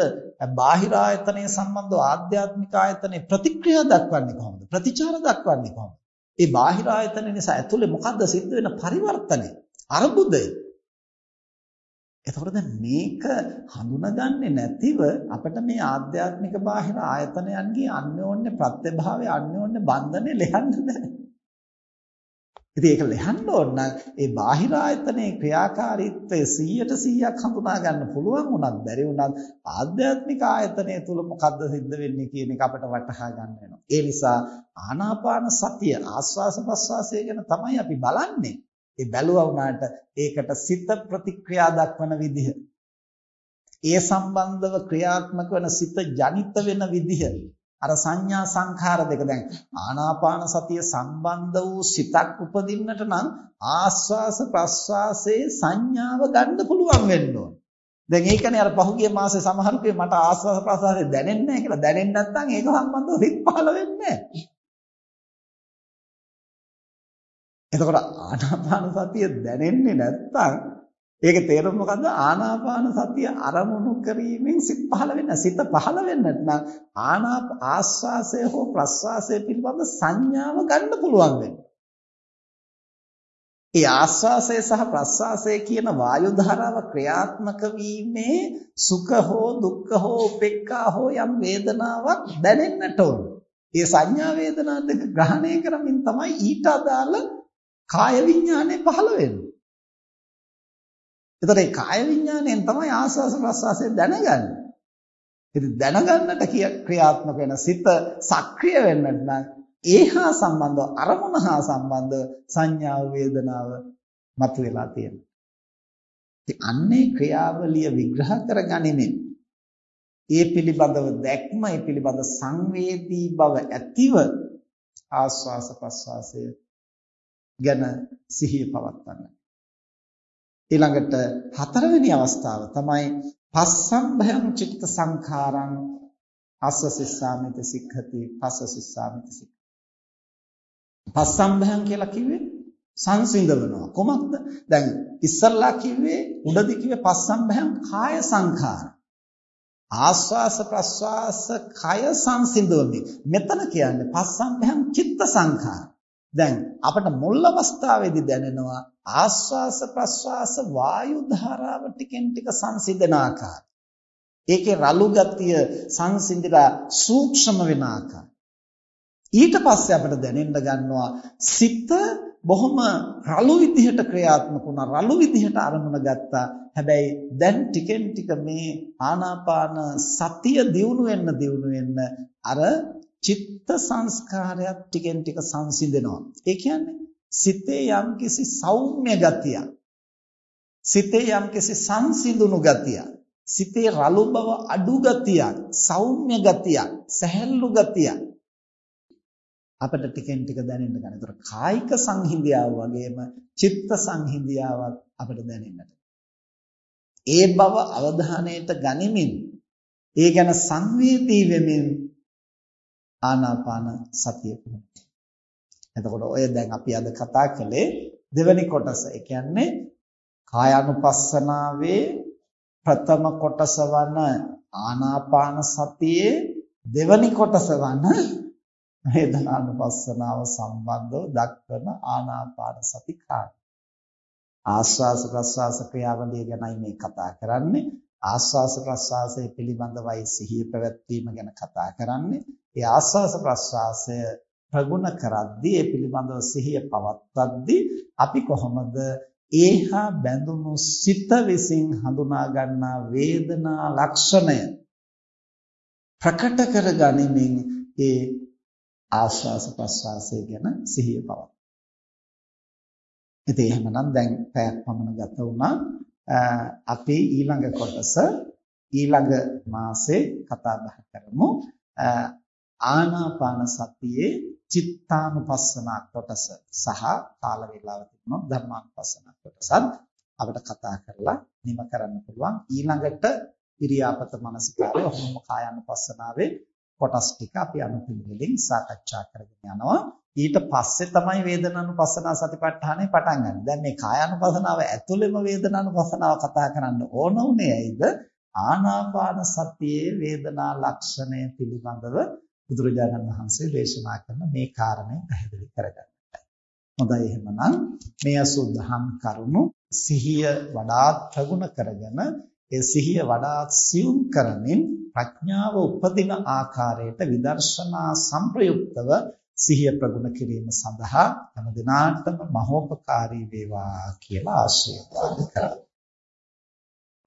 බාහිර ආයතනයේ සම්බන්ධව ආධ්‍යාත්මික ආයතනයේ ප්‍රතික්‍රියා දක්වන්නේ කොහොමද? ප්‍රතිචාර දක්වන්නේ කොහොමද? ඒ බාහිර ආයතන නිසා ඇතුලේ මොකද්ද සිද්ධ වෙන පරිවර්තනය? අරුබුදය. එතකොට දැන් මේක හඳුනගන්නේ නැතිව අපිට මේ ආධ්‍යාත්මික බාහිර ආයතනයන්ගේ අන්‍යෝන්‍ය ප්‍රත්‍යභාවය අන්‍යෝන්‍ය බන්ධනේ ලෙහන්න බෑ. ඉතින් ඒක ලෙහන්න ඕන නම් ඒ බාහිර ආයතනයේ ක්‍රියාකාරීත්වය 100ට 100ක් හඳුනා ගන්න පුළුවන් වුණත් බැරි වුණත් ආධ්‍යාත්මික ආයතනය තුල මොකද්ද සිද්ධ වෙන්නේ කියන එක අපිට වටහා ගන්න වෙනවා. ඒ නිසා ආනාපාන සතිය ආස්වාස ප්‍රස්වාසය ගැන තමයි අපි බලන්නේ. ඒ බැලුවා වුණාට ඒකට සිත ප්‍රතික්‍රියා දක්වන විදිහ ඒ සම්බන්ධව ක්‍රියාත්මක වන සිත ජනිත වෙන විදිහ අර සංඥා සංඛාර දෙක දැන් ආනාපාන සතිය සම්බන්ධ වූ සිතක් උපදින්නට නම් ආස්වාස ප්‍රස්වාසයේ සංඥාව ගන්න පුළුවන් වෙන්න ඕන. දැන් ඒකනේ අර පහුගිය මාසේ සමහරුකේ මට ආස්වාස ප්‍රස්වාසය දැනෙන්නේ නැහැ කියලා දැනෙන්නේ නැත්නම් ඒක සම්බන්ධව හිත පහළ වෙන්නේ නැහැ. එතකොට ආනාපාන සතිය දැනෙන්නේ නැත්නම් ඒකේ තේරුම මොකද්ද? ආනාපාන සතිය අරමුණු කිරීමෙන් සිත් පහළ වෙන්න. සිත පහළ වෙන්නට නම් ආනාප ආස්වාසය හෝ ප්‍රස්වාසය පිළිබඳ සංඥාව ගන්න පුළුවන් වෙන්න. ඒ ආස්වාසය සහ ප්‍රස්වාසය කියන වායු ධාරාව ක්‍රියාත්මක වීමේ සුඛ හෝ දුක්ඛ හෝ උපේක්ඛා හෝ යම් වේදනාවක් දැනෙන්නට ඕන. ඒ සංඥා වේදනා දෙක ග්‍රහණය කරමින් තමයි ඊට අදාළ කාය විඥානය පහළ වෙන්නේ. එතකොට මේ කාය විඥාණයෙන් තමයි ආස්වාස ප්‍රස්වාසය දැනගන්නේ. ඉතින් දැනගන්නට ක්‍රියාත්මක වෙන සිත සක්‍රිය වෙන්නට නම් ඒහා සම්බන්ධව අරමුණ හා සම්බන්ධ සංඥාව වේදනාව මතුවලා තියෙනවා. ඉතින් අන්නේ ක්‍රියාවලිය විග්‍රහ කරගනිමින් ඒ පිළිබඳව දැක්ම ඒ පිළිබඳ සංවේදී බව ඇතිව ආස්වාස ප්‍රස්වාසය ගැන සිහිය පවත්වන්න. ඊළඟට හතරවෙනි අවස්ථාව තමයි පස්සම්භයං චිත්ත සංඛාරං අස්ස සිස්සාමිත සික්ඛති පස්ස සිස්සාමිත සික්ඛති පස්සම්භයං කියලා කිව්වේ සංසිඳවනවා. කොහොමද? දැන් ඉස්සල්ලා කිව්වේ උඩදී කිව්වේ පස්සම්භයං කාය සංඛාර. ආස්වාස ප්‍රස්වාස කය සංසිඳවමි මෙතන කියන්නේ පස්සම්භයං චිත්ත සංඛාර. දැන් අපිට මුල් අවස්ථාවේදී දැනෙනවා ආස්වාස ප්‍රස්වාස වායු ධාරාව ටිකෙන් ටික සංසිඳන ආකාරය. ඒකේ රළු ගතිය සංසිඳිලා සූක්ෂම වෙන ආකාරය. ඊට පස්සේ අපිට දැනෙන්න ගන්නවා සිත බොහොම රළු විදිහට ක්‍රියාත්මක වුණා රළු විදිහට අරමුණ ගත්තා හැබැයි දැන් ටිකෙන් ටික මේ ආනාපාන සතිය දියුණු වෙන්න දියුණු වෙන්න අර චිත්ත සංස්කාරයක් ටිකෙන් ටික සංසිඳෙනවා. ඒ කියන්නේ සිතේ යම්කිසි සෞම්‍ය ගතියක් සිතේ යම්කිසි සංසිඳුණු ගතියක් සිතේ රළු බව අඩු ගතියක් සෞම්‍ය ගතියක් සැහැල්ලු ගතියක් අපිට ටිකෙන් ටික දැනෙන්න ගන්න. ඒතර කායික සංහිඳියාව වගේම චිත්ත සංහිඳියාවක් අපිට දැනෙන්නට. ඒ බව අවධානයට ගනිමින් ඒ ගැන සංවේදී වෙමින් ආනාපාන සතිය පුහුණු. එතකොට ඔය දැන් අපි අද කතා කළේ දෙවෙනි කොටස. ඒ කියන්නේ කායානුපස්සනාවේ ප්‍රථම කොටස වන ආනාපාන සතියේ දෙවෙනි කොටස වන වේදනානුපස්සනාව සම්බන්ධව දක්වන ආනාපාන සති කාර්ය. ආස්වාස ප්‍රස්වාස ක්‍රියාවලිය ගැනයි මේ කතා කරන්නේ. ආස්වාස ප්‍රස්වාසය පිළිබඳවයි සිහිය පැවැත්වීම ගැන කතා කරන්නේ. ඒ ආස්වාස ප්‍රස්වාසය ප්‍රගුණ කරද්දී ඒ පිළිබඳව සිහිය පවත්වද්දී අපි කොහොමද ඒහා බැඳුණු සිත විසින් හඳුනා ගන්නා වේදනා ලක්ෂණය ප්‍රකට කර ගනිමින් ඒ ආස්වාස ප්‍රස්වාසය ගැන සිහිය පවත්වනවා. ඉතින් එහෙමනම් දැන් පැයක් පමණ ගත වුණා. අපි ඊළඟ කොටස ඊළඟ මාසේ කතා බහ කරමු. ආනාපාන සතියේ චිත්තානුපස්සනා කොටස සහ කාල වේලාව තිබුණොත් ධර්මානුපස්සනා කොටසත් අපිට කතා කරලා නිම කරන්න පුළුවන් ඊළඟට ඉරියාපත මනසිකාරය ඔහොම කායानुපස්සනාවේ කොටස් ටික අපි අනුපිළිවෙලින් සාකච්ඡා කරගෙන යනවා ඊට පස්සේ තමයි වේදනානුපස්සනා සතිපට්ඨානෙ පටන් ගන්න. දැන් මේ කායानुපස්සනාව ඇතුළෙම වේදනානුපස්සනාව කතා කරන්න ඕන උනේ ඇයිද? ආනාපාන සතියේ වේදනා ලක්ෂණය පිළිබඳව බුදුරජාණන් වහන්සේ දේශනා කරන මේ කාරණය පැහැදිලි කරගන්නයි. හොඳයි එහෙමනම් මේ අසුද්ධහම් කරුණු සිහිය වඩාත් ප්‍රගුණ කරගෙන ඒ සිහිය වඩාත් සියුම් කරමින් ප්‍රඥාව උපදින ආකාරයට විදර්ශනා සංප්‍රයුක්තව සිහිය ප්‍රගුණ කිරීම සඳහා හැම දිනාටම මහෝපකාරී වේවා කියලා ආශිර්වාද කරා